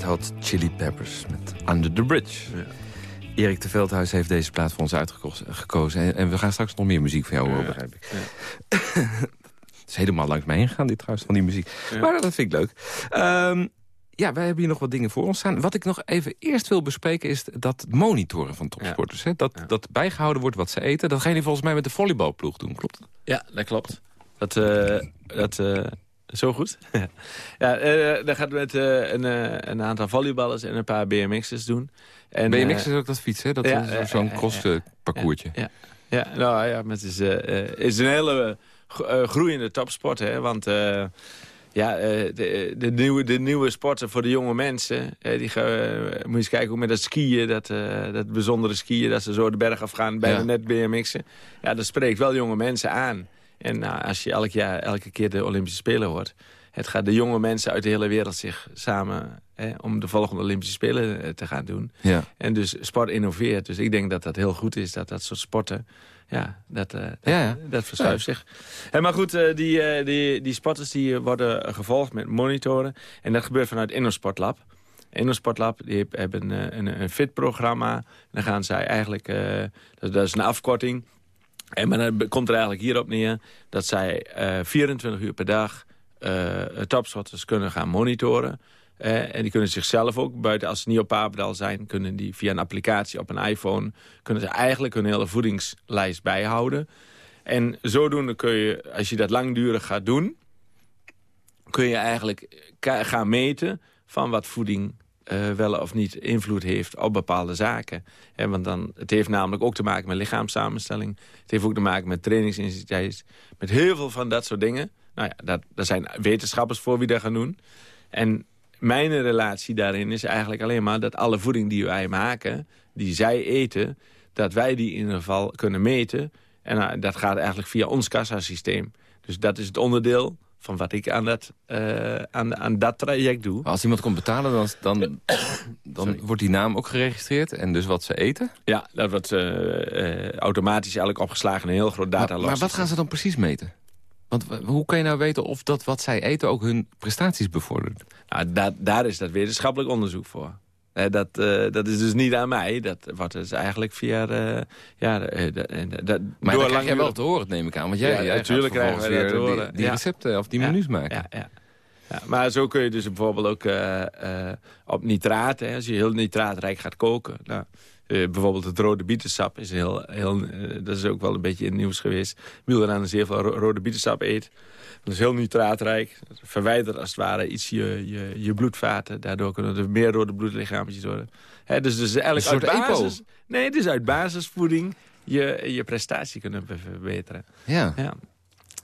Red Hot Chili Peppers met Under the Bridge. Ja. Erik de Veldhuis heeft deze plaat voor ons uitgekozen. En we gaan straks nog meer muziek van jou horen, begrijp ik. Ja. Het is helemaal langs mij ingegaan, dit trouwens, van die muziek. Maar dat vind ik leuk. Um, ja, wij hebben hier nog wat dingen voor ons staan. Wat ik nog even eerst wil bespreken is dat monitoren van topsporters. Hè? Dat, dat bijgehouden wordt wat ze eten. Dat gaan jullie volgens mij met de volleybalploeg doen, klopt? Ja, dat klopt. Dat, uh, dat uh, zo goed. ja, uh, dat gaat met een, een, aantal volleyballers en een paar BMX'ers doen. En, BMX is ook dat fietsen, dat ja, zo'n crossparcoursje. Ja, ja, nou ja, het is, is een hele groeiende topsport, hè, want ja, eh, de, de, nieuwe, de nieuwe sporten voor de jonge mensen. die gaan, eh, moet je eens kijken hoe met dat skiën, dat, dat bijzondere skiën... dat ze zo de berg afgaan bij de net BMX'en. Ja, dat spreekt wel jonge mensen aan. En nou, als je elk jaar, elke keer de Olympische Spelen hoort... het gaat de jonge mensen uit de hele wereld zich samen... Hè, om de volgende Olympische Spelen te gaan doen. Ja. En dus sport innoveert. Dus ik denk dat dat heel goed is, dat dat soort sporten ja, dat, uh, ja, ja. dat verschuift zich. Maar goed, uh, die, uh, die, die spotters die worden gevolgd met monitoren. En dat gebeurt vanuit InnoSportlab. InnoSportlab die hebben een, een, een fit-programma. Dan gaan zij eigenlijk, dat, dat, is een afkorting. En maar dan komt er eigenlijk hierop neer dat zij 24 uur per dag topspotters kunnen gaan monitoren. Uh, en die kunnen zichzelf ook, buiten als ze niet op Papendal zijn... kunnen die via een applicatie op een iPhone... kunnen ze eigenlijk hun hele voedingslijst bijhouden. En zodoende kun je, als je dat langdurig gaat doen... kun je eigenlijk gaan meten van wat voeding uh, wel of niet invloed heeft op bepaalde zaken. want dan, het heeft namelijk ook te maken met lichaamssamenstelling. Het heeft ook te maken met trainingsintensiteit. Met heel veel van dat soort dingen. Nou ja, dat, daar zijn wetenschappers voor wie dat gaan doen. En mijn relatie daarin is eigenlijk alleen maar dat alle voeding die wij maken, die zij eten, dat wij die in ieder geval kunnen meten. En nou, dat gaat eigenlijk via ons kassasysteem. Dus dat is het onderdeel van wat ik aan dat, uh, aan, aan dat traject doe. Als iemand komt betalen, dan, dan, dan wordt die naam ook geregistreerd en dus wat ze eten? Ja, dat wordt uh, uh, automatisch eigenlijk opgeslagen in een heel groot datalas. Maar, maar wat gaan ze dan precies meten? Want hoe kan je nou weten of dat wat zij eten ook hun prestaties bevordert? Nou, daar is dat wetenschappelijk onderzoek voor. Dat, uh, dat is dus niet aan mij. Dat wordt dus eigenlijk via... Uh, ja, dat, maar door krijg jij wel te horen, neem ik aan. Want jij, ja, jij natuurlijk krijgen we dat te horen. Die, die recepten of die menus maken. Ja, ja. Ja, maar zo kun je dus bijvoorbeeld ook op nitraat... Hè, als je heel nitraatrijk gaat koken... Nou, bijvoorbeeld het rode bietensap is heel... heel dat is ook wel een beetje in het nieuws geweest. Wielrenners zeer veel rode bietensap eet. Dat is heel nitraatrijk. Verwijdert als het ware iets je, je, je bloedvaten. Daardoor kunnen er meer rode bloedlichaampjes worden. Hè, dus, dus eigenlijk uit basis... Nee, het is uit basisvoeding je, je prestatie kunnen verbeteren. Ja. ja.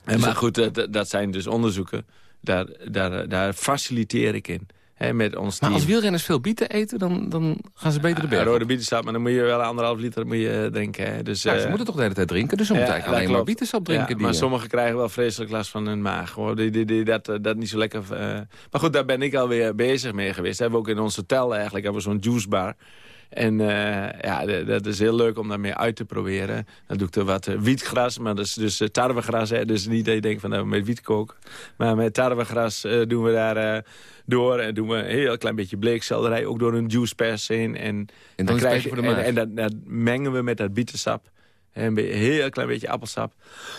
En, maar goed, dat, dat zijn dus onderzoeken. Daar, daar, daar faciliteer ik in met ons maar als wielrenners veel bieten eten, dan, dan gaan ze beter de berg ja, Rode bietensap, maar dan moet je wel anderhalf liter moet je drinken. Hè. Dus, ja, ze uh, moeten toch de hele tijd drinken, dus ze moeten eigenlijk alleen maar bietensap drinken. Ja, maar sommigen krijgen wel vreselijk last van hun maag. Hoor. Die, die, die, dat, dat niet zo lekker... Uh, maar goed, daar ben ik alweer bezig mee geweest. Hebben we ook in ons hotel eigenlijk hebben we zo'n juicebar. En uh, ja, dat is heel leuk om daarmee uit te proberen. Dan doe ik er wat uh, wietgras, maar dat is dus uh, tarwegras. Hè. Dus niet dat je denkt van nou, met wiet koken. Maar met tarwegras doen we daar door. En doen we een heel klein beetje bleekselderij. Ook door een juicepers heen. En, en dan, krijg je, voor de en, en dat, dat, mengen we met dat bietensap. Een heel klein beetje appelsap.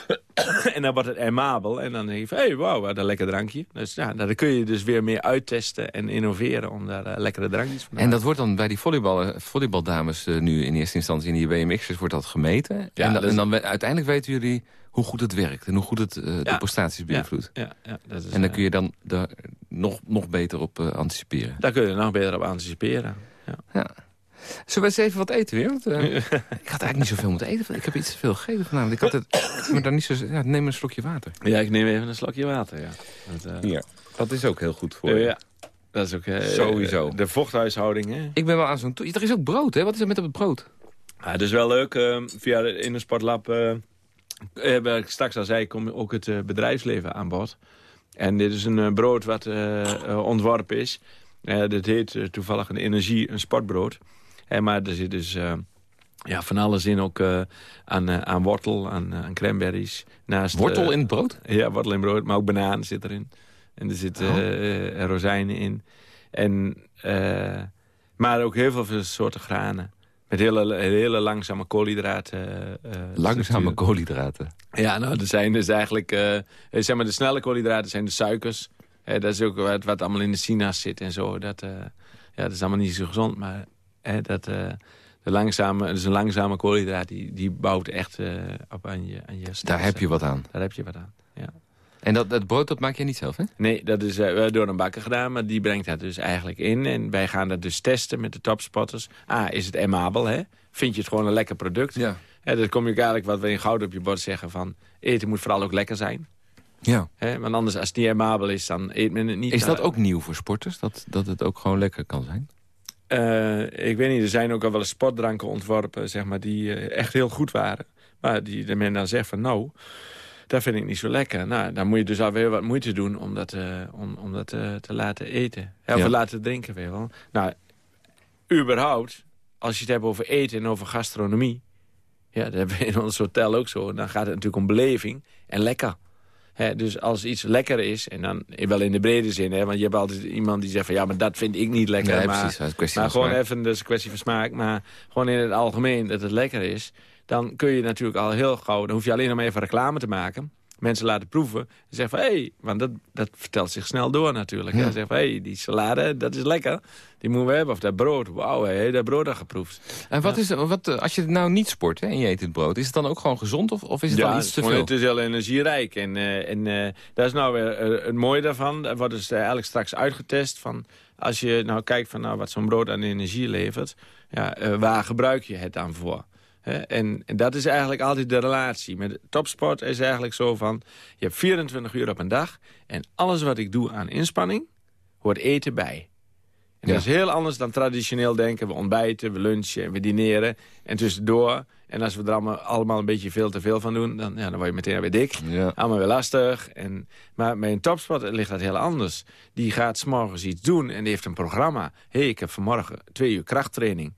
en dan wordt het aimabel. En dan denk je van, hé, hey, wauw, wat een lekker drankje. Dus ja, dan kun je dus weer meer uittesten en innoveren om daar uh, lekkere drankjes van te En dat wordt dan bij die volleyballen, volleybaldames uh, nu in eerste instantie in die BMX'ers wordt dat gemeten. Ja, en, dan, en dan uiteindelijk weten jullie hoe goed het werkt en hoe goed het uh, de prestaties beïnvloedt. Ja, ja, dat is, en dan kun je dan daar nog, nog beter op anticiperen. Daar kun je nog beter op anticiperen. ja. Zullen we eens even wat eten weer? Want, uh, ik had eigenlijk niet zoveel moeten eten. Ik heb iets te veel gegeten vanavond. Ik had het, maar dan niet zo, ja, neem een slokje water. Ja, ik neem even een slokje water, ja. Dat, uh, Hier, dat is ook heel goed voor je. Ja, dat is ook... Uh, Sowieso. De vochthuishouding, hè? Ik ben wel aan zo'n... Er is ook brood, hè? Wat is er met het brood? Ja, het is wel leuk. via de, in de sportlab... ik straks al zei, komt ook het bedrijfsleven aan bod. En dit is een brood wat ontworpen is. dit heet toevallig een energie, een sportbrood. Hey, maar er zit dus uh, ja, van alles in, ook uh, aan, uh, aan wortel, aan, aan cranberries. Naast, wortel in het brood? Ja, wortel in brood, maar ook banaan zit erin. En er zitten oh. rozijnen in. En, maar ook heel veel soorten granen. Met hele, hele langzame koolhydraten. Langzame koolhydraten? Ja, nou, er zijn dus eigenlijk... Zeg maar, de snelle koolhydraten zijn de suikers. dat is ook wat, wat allemaal in de sinaas zit en zo. Dat, ja, dat is allemaal niet zo gezond, maar dat, de langzame, dus een langzame koolhydraat... die, die bouwt echt op aan je, aan je Daar heb je wat aan? Daar heb je wat aan, ja. En dat, dat brood dat maak je niet zelf, hè? Nee, dat is uh, door een bakker gedaan, maar die brengt dat dus eigenlijk in. En wij gaan dat dus testen met de topspotters. Ah, is het emabel, hè? Vind je het gewoon een lekker product? Ja. En dan kom je eigenlijk wat we in goud op je bord zeggen van... eten moet vooral ook lekker zijn. Ja. Hè? Want anders, als het niet emabel is, dan eet men het niet. Is dat ook nieuw voor sporters, dat, dat het ook gewoon lekker kan zijn? Uh, ik weet niet, er zijn ook al wel eens sportdranken ontworpen... Zeg maar, die uh, echt heel goed waren. Maar die de men dan zegt van nou dat vind ik niet zo lekker. Nou, dan moet je dus alweer wat moeite doen om dat, uh, om, om dat te laten eten. Of ja. laten drinken weer wel. Nou, überhaupt, als je het hebt over eten en over gastronomie... ja, dat hebben we in ons hotel ook zo. Dan gaat het natuurlijk om beleving en lekker. He, dus als iets lekker is, en dan wel in de brede zin... Hè, want je hebt altijd iemand die zegt van... ja, maar dat vind ik niet lekker. Nee, maar precies, maar gewoon even, dat is een kwestie van smaak... maar gewoon in het algemeen dat het lekker is dan kun je natuurlijk al heel gauw... dan hoef je alleen nog maar even reclame te maken. Mensen laten proeven. En zeggen van, hé, hey, want dat, dat vertelt zich snel door natuurlijk. Ja. Zeggen van, hé, hey, die salade, dat is lekker. Die moeten we hebben. Of dat brood, wauw, hé, dat brood al geproefd. En wat is, wat, als je het nou niet sport hè, en je eet het brood... is het dan ook gewoon gezond of, of is het dan iets te veel? het is heel energierijk. En, uh, en uh, dat is nou weer uh, het mooie daarvan. Dat wordt dus eigenlijk straks uitgetest van... als je nou kijkt van nou, wat zo'n brood aan energie levert... Ja, waar gebruik je het dan voor? En, en, dat is eigenlijk altijd de relatie. Met topsport is eigenlijk zo van... je hebt 24 uur op een dag... en alles wat ik doe aan inspanning, hoort eten bij. En dat is heel anders dan traditioneel denken. We ontbijten, we lunchen en we dineren. En tussendoor... En als we er allemaal, allemaal een beetje veel te veel van doen... dan, ja, dan word je meteen weer dik. Ja. Allemaal weer lastig. En, maar bij een topsport ligt dat heel anders. Die gaat s'morgens iets doen en die heeft een programma. Hé, hey, ik heb vanmorgen twee uur krachttraining.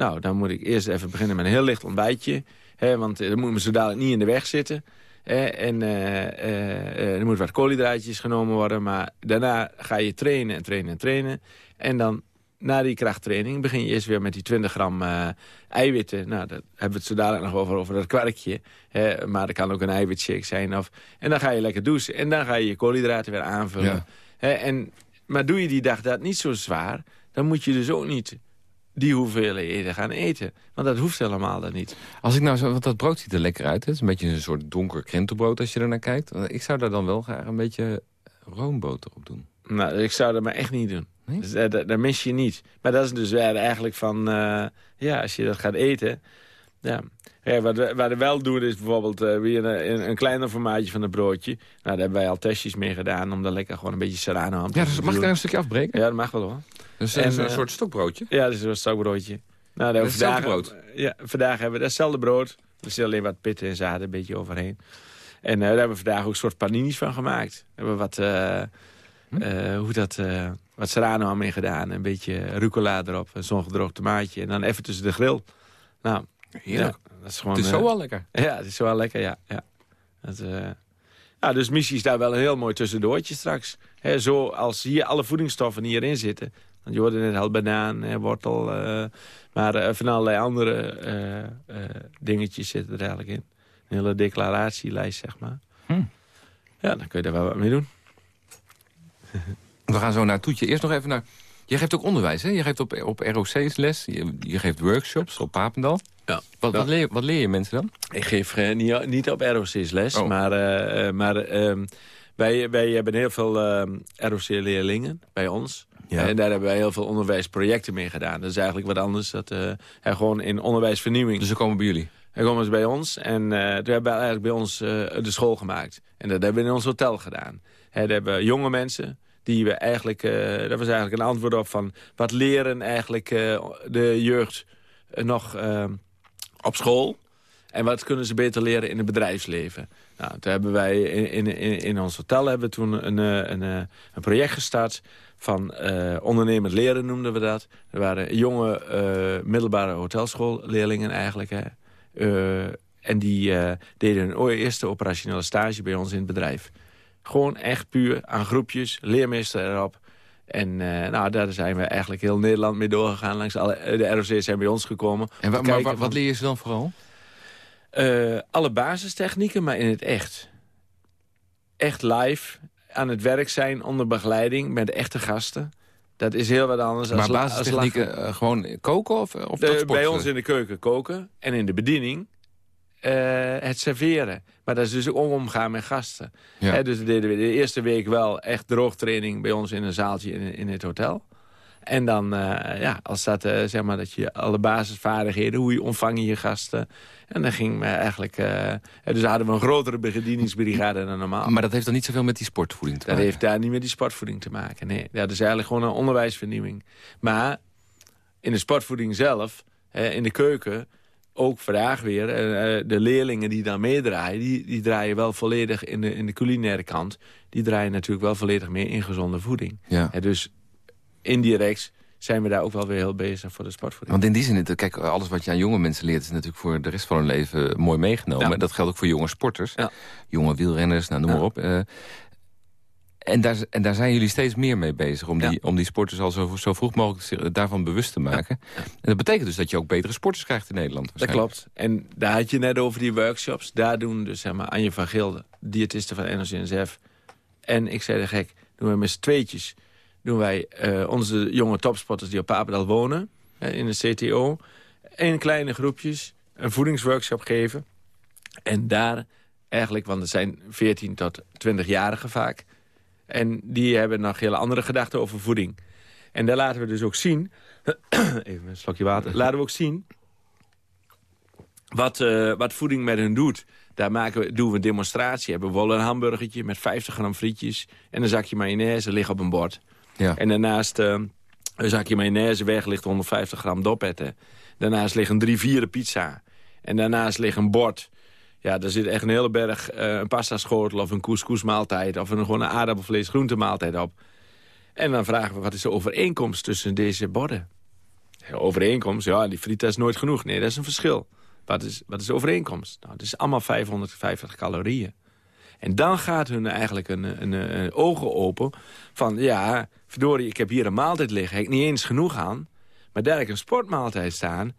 Nou, dan moet ik eerst even beginnen met een heel licht ontbijtje. Hè, want dan moet me zo dadelijk niet in de weg zitten. Hè, en uh, uh, er moet wat koolhydraatjes genomen worden. Maar daarna ga je trainen en trainen en trainen. En dan na die krachttraining begin je eerst weer met die 20 gram uh, eiwitten. Nou, daar hebben we het zo dadelijk nog over, over dat kwarkje. Hè, maar dat kan ook een eiwitshake zijn. Of, en dan ga je lekker douchen. En dan ga je je koolhydraten weer aanvullen. Ja. Hè, en, maar doe je die dag dat niet zo zwaar... dan moet je dus ook niet die hoeveelheden gaan eten. Want dat hoeft helemaal dan niet. Als ik nou zo, want dat brood ziet er lekker uit. Het is een beetje een soort donker krentenbrood als je er naar kijkt. Ik zou daar dan wel graag een beetje roomboter op doen. Nou, ik zou dat maar echt niet doen. Nee? Dus, uh, daar mis je niet. Maar dat is dus eigenlijk van... Uh, ja, als je dat gaat eten... Ja. ja wat, we, wat we wel doen is bijvoorbeeld uh, weer een, een, kleiner formaatje van het broodje. Nou, daar hebben wij al testjes mee gedaan... om daar lekker gewoon een beetje serrano aan te Ja, dus mag ik daar een stukje afbreken? Ja, dat mag wel hoor. Dus en, een soort stokbroodje? Ja, dat is een stokbroodje. Nou, dat is vandaag, brood? Ja, vandaag hebben we datzelfde brood. Er zit alleen wat pitten en zaden een beetje overheen. En uh, daar hebben we vandaag ook een soort paninis van gemaakt. We hebben wat, uh, hm? hoe dat, wat serrano aan mee gedaan. Een beetje rucola erop, een zongedroogd tomaatje. En dan even tussen de grill. Nou, Heerlijk. Ja, dat is gewoon, het is zo wel lekker. Ja, het is zo wel lekker, ja. ja. Dat, ja dus missie is daar wel een heel mooi tussendoortje straks. He, zo als hier alle voedingsstoffen hierin zitten... Want je hoorde net al banaan, wortel. Uh, maar uh, van allerlei andere uh, dingetjes zitten er eigenlijk in. Een hele declaratielijst, zeg maar. Hm. Ja, dan kun je er wel wat mee doen. We gaan zo naar Toetje. Eerst nog even naar... Je geeft ook onderwijs, hè? Je geeft op, op ROC's les. Je, je geeft workshops op Papendal. Ja. Wat, wat, leer, wat leer je mensen dan? Ik geef niet, niet op ROC's les, oh. maar... maar uh, wij, wij hebben heel veel uh, ROC-leerlingen bij ons. Ja. En daar hebben wij heel veel onderwijsprojecten mee gedaan. Dat is eigenlijk wat anders. Dat, uh, gewoon in onderwijsvernieuwing. Dus ze komen bij jullie? Hij komen ze bij ons en uh, toen hebben we eigenlijk bij ons uh, de school gemaakt. En dat hebben we in ons hotel gedaan. Daar hebben jonge mensen die we eigenlijk... Uh, dat was eigenlijk een antwoord op van... wat leren eigenlijk de jeugd nog op school... En wat kunnen ze beter leren in het bedrijfsleven? Nou, toen hebben wij in, in, in ons hotel hebben we toen een, een, een project gestart van uh, ondernemend leren noemden we dat. Er waren jonge uh, middelbare hotelschoolleerlingen eigenlijk. Hè. Uh, en die deden hun eerste operationele stage bij ons in het bedrijf. Gewoon echt puur aan groepjes, leermeester erop. En nou, daar zijn we eigenlijk heel Nederland mee doorgegaan. Langs alle, de ROC's zijn bij ons gekomen. En maar, wat leer je ze dan vooral? Alle basistechnieken, maar in het echt. Echt live aan het werk zijn onder begeleiding met echte gasten. Dat is heel wat anders. Maar basistechnieken uh, gewoon koken of, of de, Bij ons in de keuken koken en in de bediening uh, het serveren. Maar dat is dus ook omgaan met gasten. Ja. dus deden we de eerste week wel echt droogtraining bij ons in een zaaltje in, in het hotel. En dan, uh, ja, als dat, uh, zeg maar, dat je alle basisvaardigheden, hoe je ontvangt je gasten. En dan ging me eigenlijk, uh, dus hadden we een grotere bedieningsbrigade dan normaal. Maar dat heeft dan niet zoveel met die sportvoeding te dat maken? Dat heeft daar niet met die sportvoeding te maken, nee. Ja, dat is eigenlijk gewoon een onderwijsvernieuwing. Maar in de sportvoeding zelf, in de keuken, ook vandaag weer, de leerlingen die dan meedraaien... Die, die draaien wel volledig in de, in de culinaire kant. Die draaien natuurlijk wel volledig mee in gezonde voeding. Ja. dus indirect zijn we daar ook wel weer heel bezig voor de sportvoeding. Want in die zin, kijk, alles wat je aan jonge mensen leert... is natuurlijk voor de rest van hun leven mooi meegenomen. Dat geldt ook voor jonge sporters. Ja. Jonge wielrenners, nou, noem maar op. Uh, en daar, en daar zijn jullie steeds meer mee bezig... om, die, om die sporters al zo, zo vroeg mogelijk daarvan bewust te maken. En dat betekent dus dat je ook betere sporters krijgt in Nederland. Dat klopt. En daar had je net over die workshops. Daar doen dus zeg maar, Anje van Gilde, diëtiste van NOC-NSF... en ik zei de gek, doen we met z'n tweetjes doen wij uh, onze jonge topsporters die op Papendal wonen... in de CTO, in kleine groepjes een voedingsworkshop geven. En daar eigenlijk, want er zijn 14 tot 20-jarigen vaak... en die hebben nog hele andere gedachten over voeding. En daar laten we dus ook zien... even een slokje water. Laten we ook zien wat, uh, wat voeding met hun doet. Daar maken we, doen we een demonstratie. Hebben we wel een hamburgertje met 50 gram frietjes... en een zakje mayonaise ligt op een bord. En daarnaast uh, een zakje mayonaise weg ligt 150 gram dopetten. Daarnaast ligt een drie vierde pizza. En daarnaast ligt een bord. Ja, daar zit echt een hele berg uh, een pasta schotel of een couscous maaltijd... of een, gewoon een aardappelvlees maaltijd op. En dan vragen we, wat is de overeenkomst tussen deze borden? Ja, overeenkomst, ja, die friet is nooit genoeg. Nee, dat is een verschil. Wat is, wat is de overeenkomst? Nou, het is allemaal 550 calorieën. En dan gaat hun eigenlijk een, een, ogen open van... ja, verdorie, ik heb hier een maaltijd liggen. Heb ik niet eens genoeg aan. Maar daar heb ik een sportmaaltijd staan.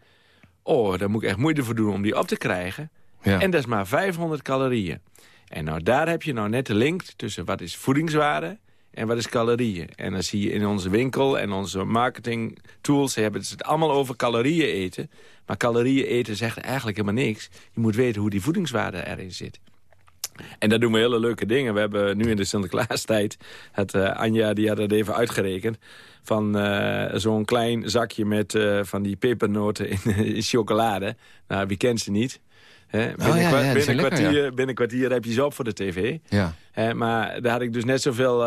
Oh, daar moet ik echt moeite voor doen om die op te krijgen. Ja. En dat is maar 500 calorieën. En nou, daar heb je nou net de link tussen wat is voedingswaarde en wat is calorieën. En dan zie je in onze winkel en onze marketing tools... hebben het allemaal over calorieën eten. Maar calorieën eten zegt eigenlijk helemaal niks. Je moet weten hoe die voedingswaarde erin zit. En daar doen we hele leuke dingen. We hebben nu in de Sinterklaastijd... Het, uh, Anja die had het even uitgerekend... van uh, zo'n klein zakje met uh, van die pepernoten in, in, chocolade. Nou, wie kent ze niet? Hè? Binnen, oh, ja, ja, binnen, kwartier, lekker, ja. binnen een kwartier heb je ze op voor de tv. Ja. Hè, maar daar had ik dus net zoveel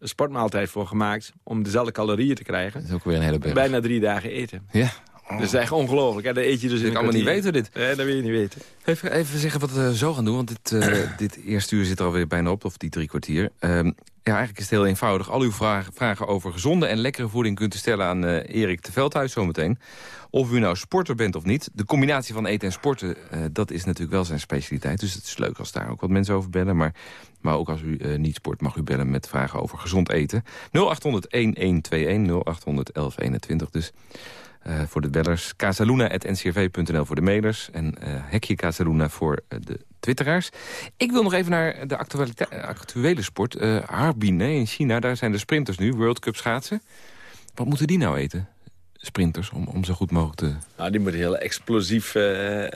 sportmaaltijd voor gemaakt... om dezelfde calorieën te krijgen. Dat is ook weer een hele berg. Bijna drie dagen eten. Ja, dat is echt ongelooflijk. Dat eet je dus ik kan me niet weten dit. Nee, dat wil je niet weten. Even, even zeggen wat we zo gaan doen. Want dit, uh, dit eerste uur zit er alweer bijna op. Of die drie kwartier. Uh, ja, eigenlijk is het heel eenvoudig. Al uw vragen, vragen over gezonde en lekkere voeding kunt u stellen aan uh, Erik de Veldhuis zometeen. Of u nou sporter bent of niet. De combinatie van eten en sporten, uh, dat is natuurlijk wel zijn specialiteit. Dus het is leuk als daar ook wat mensen over bellen. Maar, maar ook als u uh, niet sport mag u bellen met vragen over gezond eten. 0800-1121, 0800-1121 dus. Uh, voor de bellers. Casaluna.ncrv.nl voor de mailers. En uh, Hekje Casaluna voor uh, de twitteraars. Ik wil nog even naar de actuele sport. Harbin in China, daar zijn de sprinters nu. World Cup schaatsen. Wat moeten die nou eten? Sprinters, om, om zo goed mogelijk te... Nou, die moeten heel explosief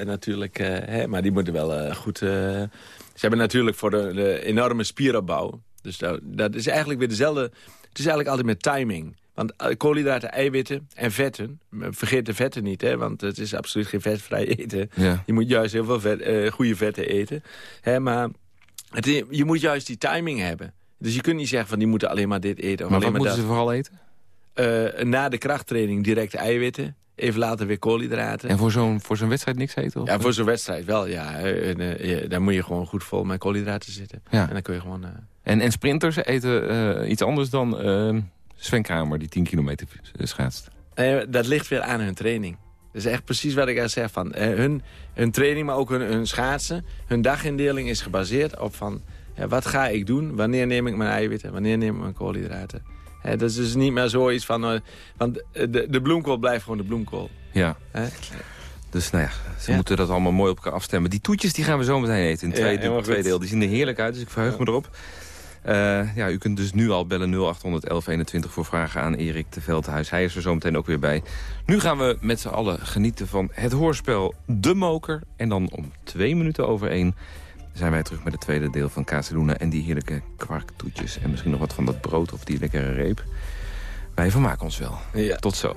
natuurlijk. Hè, maar die moeten wel goed... ze hebben natuurlijk voor de, de enorme spieropbouw. Dus dat, dat is eigenlijk weer dezelfde... Het is eigenlijk altijd met timing. Want eh, koolhydraten, eiwitten en vetten, vergeet de vetten niet, hè, want het is absoluut geen vetvrij eten. Je moet juist heel veel vet, uh, goede vetten eten. Hè, maar het, je moet juist die timing hebben. Dus je kunt niet zeggen van die moeten alleen maar dit eten. Of maar alleen wat moeten ze vooral eten? Uh, na de krachttraining direct eiwitten. Even later weer koolhydraten. En voor zo'n zo'n wedstrijd niks eten? Of? Ja, voor zo'n wedstrijd wel, ja. En, uh, daar moet je gewoon goed vol met koolhydraten zitten. Ja. En dan kun je gewoon... En, en sprinters eten iets anders dan Sven Kramer die 10 kilometer schaatst? dat ligt weer aan hun training. Dat is echt precies wat ik al zeg. Van, hun, hun training, maar ook hun, hun schaatsen. Hun dagindeling is gebaseerd op van... Ja, wat ga ik doen? Wanneer neem ik mijn eiwitten? Wanneer neem ik mijn koolhydraten? Dat is dus niet meer zoiets van... Uh, want de, de bloemkool blijft gewoon de bloemkool. Ja. Dus nou ja, ze moeten dat allemaal mooi op elkaar afstemmen. Die toetjes die gaan we zo meteen eten in twee, ja, twee deel. Die zien er heerlijk uit, dus ik verheug me erop. Uh, ja, u kunt dus nu al bellen 0800 1121 voor vragen aan Erik de Veldhuis. Hij is er zo meteen ook weer bij. Nu gaan we met z'n allen genieten van het hoorspel De Moker. En dan om twee minuten over één zijn wij terug met het tweede deel van Casaluna... en die heerlijke kwarktoetjes en misschien nog wat van dat brood of die lekkere reep. Wij vermaken ons wel. Ja. Tot zo.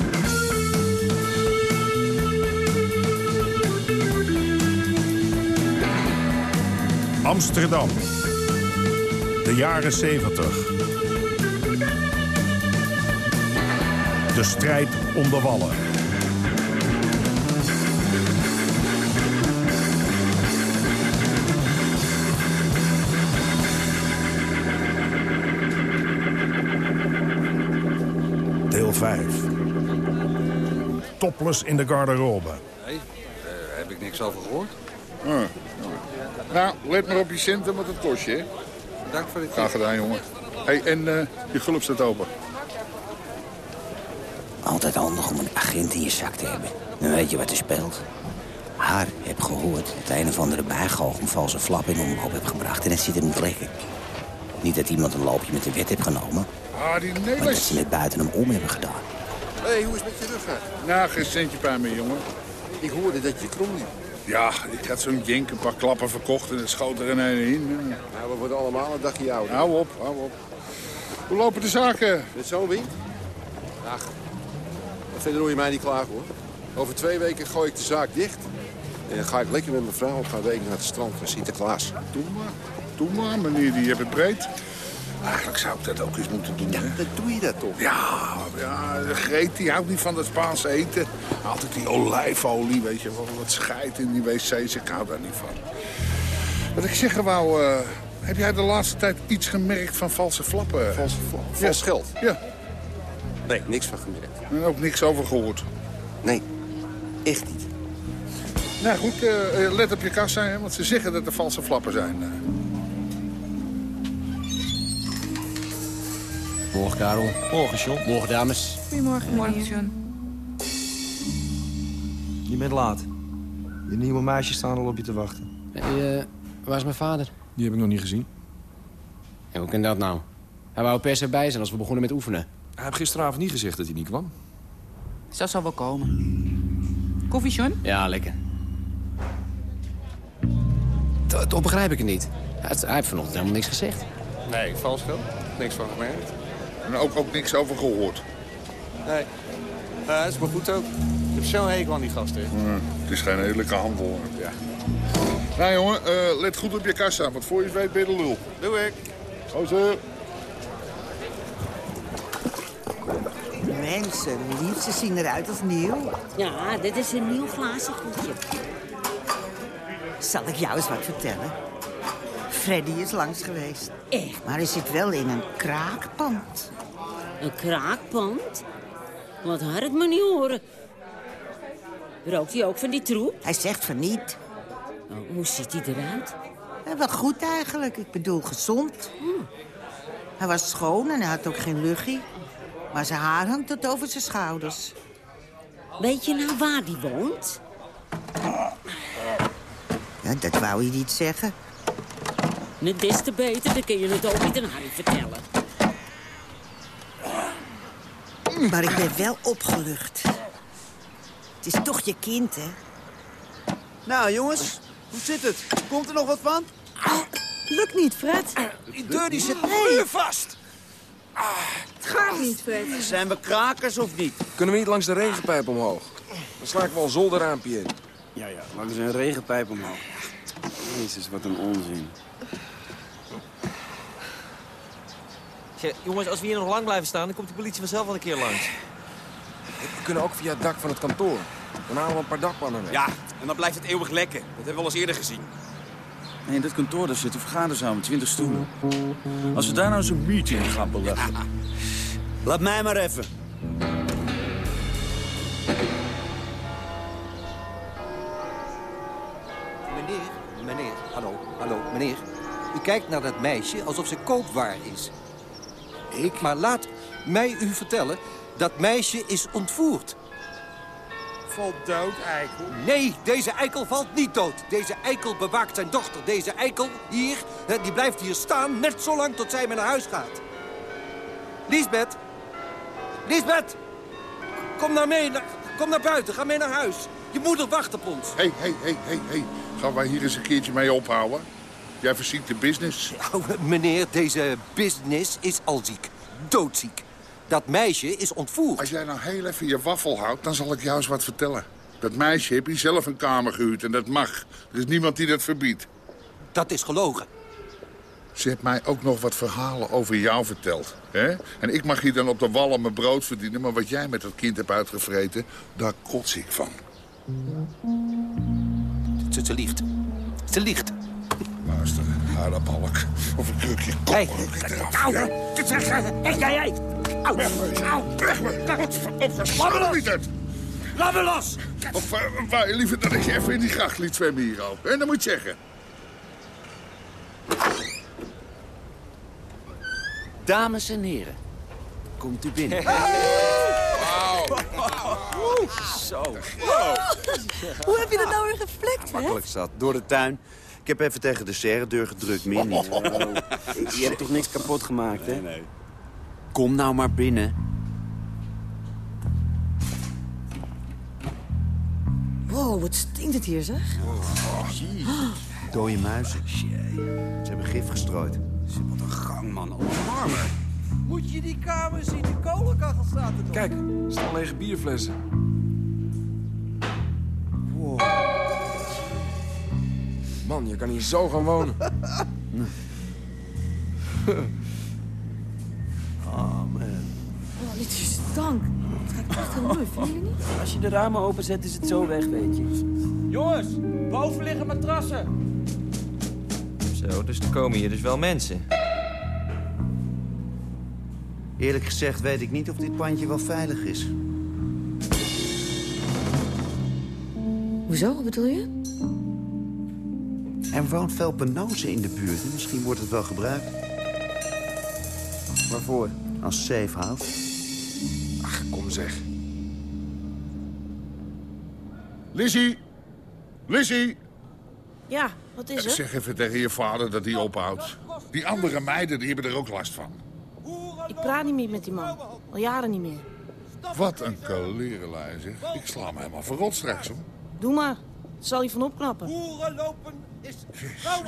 Amsterdam. De jaren 70. De strijd om de wallen. Deel 5. Topless in de garderobe. Nee, daar heb ik niks over gehoord. Ah. Nou, let maar op je centen met het kostje, hè? Dank voor dit. Graag gedaan, jongen. hey, en uh, je gulp staat open. Altijd handig om een agent in je zak te hebben. Dan weet je wat er speelt. Haar heb gehoord dat een of andere bijgalg een valse flap in omloop heeft gebracht. En het zit hem niet lekker. Niet dat iemand een loopje met de wet heeft genomen. Ah, die. Maar dat ze net buiten hem om hebben gedaan. Hé, hey, hoe is het met je rug? Nou, geen centje pijn meer, jongen. Ik hoorde dat je krom liep. Ja, ik had zo'n jenk een paar klappen verkocht en het schoot er een in. Nou, we worden allemaal een dagje ouder. Hou op, hou op. Hoe lopen de zaken? Met zo'n wind? Ach, verder hoor je mij niet klaar hoor. Over twee weken gooi ik de zaak dicht. En dan ga ik lekker met mijn vrouw op gaan weken naar het strand van Sinterklaas. Doe maar, doe maar, meneer die heeft het breed. Eigenlijk zou ik dat ook eens moeten doen. Ja, dan doe je dat toch? Ja, ja Greet die houdt niet van dat Spaanse eten. Altijd die olijfolie, weet je, wat, wat scheidt in die wc's. Ik hou daar niet van. Wat ik zeggen wou, uh, heb jij de laatste tijd iets gemerkt van valse flappen? Valse flappen? Vals ja. geld? Ja. Nee, niks van gemerkt. En ook niks over gehoord? Nee, echt niet. Nou goed, uh, let op je kassa, hè, want ze zeggen dat er valse flappen zijn. Morgen, Karel. Morgen, John. Morgen, dames. Goedemorgen, Morgen, John. Je bent laat. Je nieuwe meisjes staan al op je te wachten. Hey, uh, waar is mijn vader? Die heb ik nog niet gezien. Ja, hoe kan dat nou? Hij wou per se bij zijn als we begonnen met oefenen. Hij heeft gisteravond niet gezegd dat hij niet kwam. Dat zal wel komen. Koffie, John? Ja, lekker. Toch begrijp ik het niet. Hij heeft vanochtend helemaal niks gezegd. Nee, vals veel. Niks van gemerkt. En ook, ook niks over gehoord? Nee. Uh, dat is maar goed ook. Ik heb zo'n hekel aan die gasten. het is geen eerlijke handel. Ja. Nou jongen, uh, let goed op je kassa, want voor je weet ben je de lul. Doe ik. Gozer. Mensen, lief, ze zien eruit als nieuw. Ja, dit is een nieuw glazen goedje. Zal ik jou eens wat vertellen? Freddy is langs geweest. Echt? Maar hij zit wel in een kraakpand. Een kraakpand? Wat had het me niet horen. Rookt hij ook van die troep? Hij zegt van niet. Oh, hoe ziet hij eruit? Ja, wat goed eigenlijk. Ik bedoel, gezond. Hm. Hij was schoon en hij had ook geen luchtje. Maar zijn haar hangt tot over zijn schouders. Weet je nou waar die woont? Ja, dat wou je niet zeggen. Net des te beter, dan kun je het ook niet aan Harry vertellen. Maar ik ben wel opgelucht. Het is toch je kind, hè? Nou, jongens, hoe zit het? Komt er nog wat van? Lukt niet, Fred. Die deur die zit hey. vast. Het gaat niet, Fred. Zijn we krakers of niet? Kunnen we niet langs de regenpijp omhoog? Dan sla ik wel een zolderraampje in. Ja, ja, langs een regenpijp omhoog. Jezus, wat een onzin. Zeg, jongens, als we hier nog lang blijven staan... dan komt de politie vanzelf wel een keer langs. We kunnen ook via het dak van het kantoor. Dan halen we een paar dakpannen weg. Ja, en dan blijft het eeuwig lekken. Dat hebben we al eens eerder gezien. Nee, in dat kantoor daar zit een vergaderzaal met 20 stoelen. Als we daar nou zo'n biertje in gaan beleggen. Laat mij maar even. Meneer, meneer, hallo, hallo, meneer. U kijkt naar dat meisje alsof ze koopwaar is. Ik? Maar laat mij u vertellen, dat meisje is ontvoerd. Valt dood, eikel. Nee, deze eikel valt niet dood. Deze eikel bewaakt zijn dochter. Deze eikel, hier, die blijft hier staan net zo lang tot zij mee naar huis gaat. Lisbeth! Lisbeth! Kom naar mee, kom naar buiten, ga mee naar huis. Je moeder wacht op ons. Hé, hé, hé, hé, hé. Gaan wij hier eens een keertje mee ophouden? Jij verziekt de business. Oh, meneer, deze business is al ziek. Doodziek. Dat meisje is ontvoerd. Als jij nou heel even je waffel houdt, dan zal ik jou eens wat vertellen. Dat meisje heb je zelf een kamer gehuurd en dat mag. Er is niemand die dat verbiedt. Dat is gelogen. Ze heeft mij ook nog wat verhalen over jou verteld. Hè? En ik mag hier dan op de wallen mijn brood verdienen... maar wat jij met dat kind hebt uitgevreten, daar kots ik van. Ze, ze liegt. Ze liegt. Luister, haarbalk. Of een krukje kop. Hey. Au, Echt jij, jij. Au, au. Weg me. Laat me los. niet het. Laat me los. Of uh, je liever dat ik je even in die gracht liet zwemmen hier ook? En dat moet je zeggen. Dames en heren, komt u binnen. Zo. Hoe heb je dat nou weer geflikt, hè? Makkelijk zat. Door de tuin. Ik heb even tegen de serredeur gedrukt, meer niet. Je hebt toch niks kapot gemaakt, hè? Nee, nee. Kom nou maar binnen. Wow, wat stinkt het hier, zeg. Dode muizen. Ze hebben gif gestrooid. Wat een gang, man. Omarmen. Moet je die kamer zien? De kolenkachel staat er nog. Kijk, er staan lege bierflessen. Wow. Man, je kan hier zo gaan wonen. Oh, man. Oh, dit is stank. Het gaat echt heel mooi, vinden jullie niet? Als je de ramen openzet, is het zo weg, weet je. Jongens, boven liggen matrassen. Zo, dus er komen hier dus wel mensen. Eerlijk gezegd weet ik niet of dit pandje wel veilig is. Hoezo, wat bedoel je? Er woont veel penose in de buurt. en Misschien wordt het wel gebruikt. Waarvoor? Als safe house. Ach, kom zeg. Lizzie! Lizzie! Ja, wat is er? Zeg even tegen je vader dat hij ophoudt. Die andere meiden die hebben er ook last van. Ik praat niet meer met die man. Al jaren niet meer. Wat een kalerenlijn, zeg. Ik sla me helemaal verrot straks, hoor. Doe maar. Zal je van opknappen. Boeren lopen is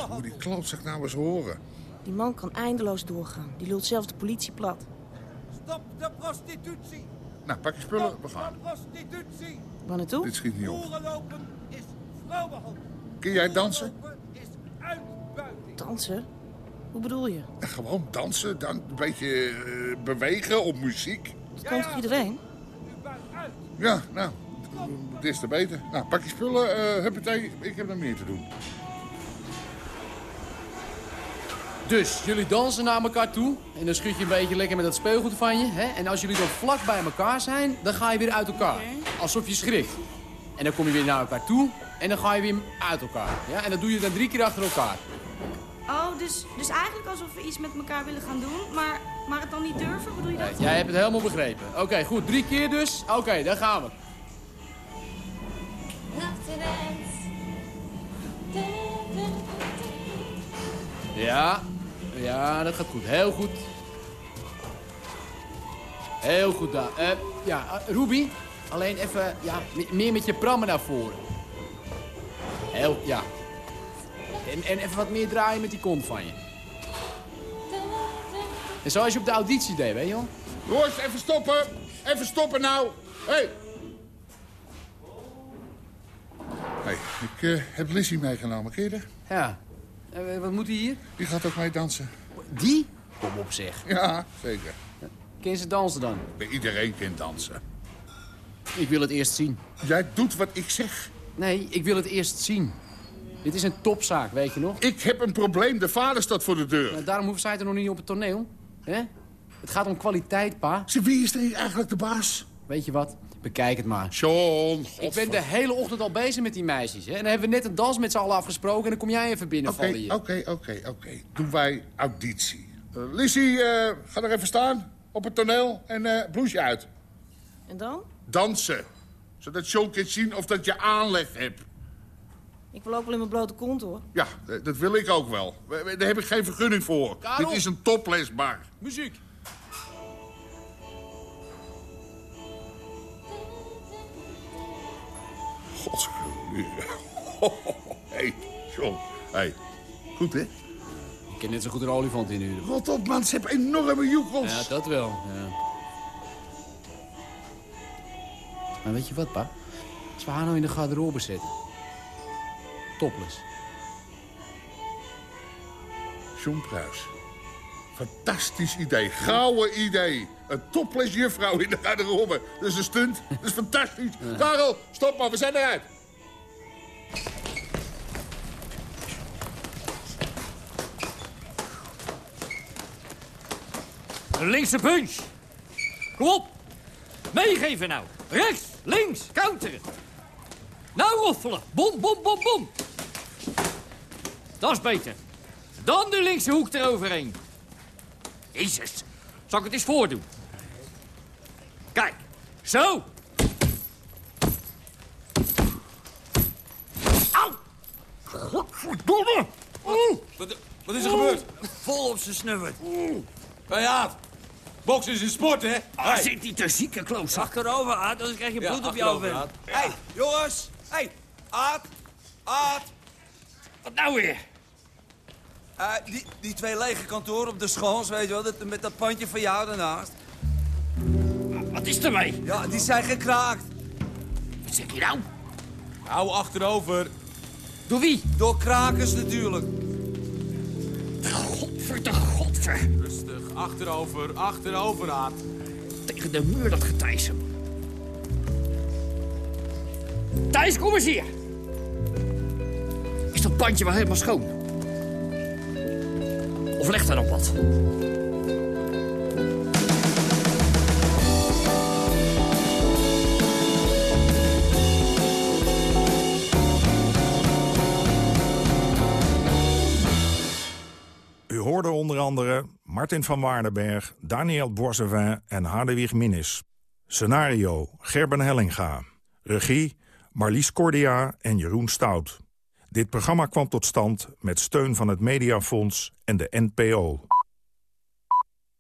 Moet die klootzak nou eens horen. Die man kan eindeloos doorgaan. Die lult zelf de politie plat. Stop de prostitutie. Nou, pak je spullen, we gaan. Prostitutie. Waar naartoe? Dit schiet niet op. Boerenlopen is vrouwenhandel. Kun jij dansen? Dansen? Hoe bedoel je? Ja, gewoon dansen, dan een beetje eh, bewegen op muziek. Dat kan toch iedereen? Ja, nou, dit is te beter. Nou, pak je spullen, eh huppatee, ik heb nog meer te doen. Dus, jullie dansen naar elkaar toe. En dan schud je een beetje lekker met dat speelgoed van je. Hè? En als jullie dan vlak bij elkaar zijn, dan ga je weer uit elkaar. Alsof je schrikt. En dan kom je weer naar elkaar toe. En dan ga je weer uit elkaar. Ja? En dat doe je dan drie keer achter elkaar. Oh, dus, dus eigenlijk alsof we iets met elkaar willen gaan doen, maar, maar het dan niet durven? Bedoel je dat? Jij hebt het helemaal begrepen. Oké, goed. Drie keer dus. Oké, daar gaan we. Ja, ja, dat gaat goed. Heel goed. Heel goed daar. Eh, ja, Ruby, alleen even ja, me- meer met je prammen naar voren. Heel, ja. En, en even wat meer draaien met die kont van je. En zoals je op de auditie deed, weet je wel? Jongens, even stoppen. Even stoppen nou. Hé. Hey. Hey, ik eh, heb Lizzie meegenomen, ken je dat? Ja. En wat moet hij hier? Die gaat ook mee dansen. Die? Kom op zeg. Ja, zeker. Ken ze dansen dan? Bij iedereen kent dansen. Ik wil het eerst zien. Jij doet wat ik zeg. Nee, ik wil het eerst zien. Dit is een topzaak, weet je nog? Ik heb een probleem, de vader staat voor de deur. Nou, daarom hoeft zij er nog niet op het toneel. hè? Het gaat om kwaliteit, pa. Zeg, wie is er eigenlijk de baas? Weet je wat? Bekijk het maar. John, Ik ben de hele ochtend al bezig met die meisjes. Hè? En dan hebben we net een dans met z'n allen afgesproken... en dan kom jij even binnenvallen Oké, hier. oké, oké, oké. Doen wij auditie. Eh, Lizzie, eh, ga er even staan op het toneel en eh blouse je uit. En dan? Dansen. Zodat John kan zien of dat je aanleg hebt. Ik wil ook wel in mijn blote kont, hoor. Ja, eh, dat wil ik ook wel. We- we- Daar heb ik geen vergunning voor. Karel! Dit is een toplesbar. Muziek. Hé, hey, John. Hey. Goed, hè? Ik ken net zo goed een olifant inhuren. Rot op, man. Ze hebben enorme joekels. Ja, dat wel. Ja. Maar weet je wat, pa? Als we haar nou in de garderobe zetten. Topless. John Pruis. Fantastisch idee. Gouden idee. Een topless juffrouw in de garderobe. Dat is een stunt. Dat is fantastisch. Karel, stop maar. We zijn eruit. Een linkse punch. Kom op. Meegeven nou. Rechts, links, counteren. Nou roffelen. Bom, bom, bom, bom. Dat is beter. Dan de linkse hoek eroverheen. Jezus. Zal ik het eens voordoen? Zo. Au. Godverdomme. Wat, wat is er gebeurd? Vol op zijn snuffert. Hé, Aad. Boksen is een sport, hè? Ah, zit die te zieke kloos. Achterover, Aad, anders krijg je Ja, bloed op. Aad. Hé, jongens. Hé, hey, Aad. Aad. Wat nou weer? Eh, die, die twee lege kantoren op de schans, weet je wel, dat, met dat pandje van jou daarnaast. Wat is ermee? Ja, die zijn gekraakt. Wat zeg je nou? Hou achterover. Door wie? Door krakers natuurlijk. Godver de godver. Rustig, achterover, achterover, Aad. Tegen de muur dat getijs hem. Thijs, kom eens hier. Is dat pandje wel helemaal schoon? Of ligt er nog wat? Martin van Waardenberg, Daniel Boisevin en Hadewig Minnis. Scenario Gerben Hellinga. Regie Marlies Cordia en Jeroen Stout. Dit programma kwam tot stand met steun van het Mediafonds en de NPO.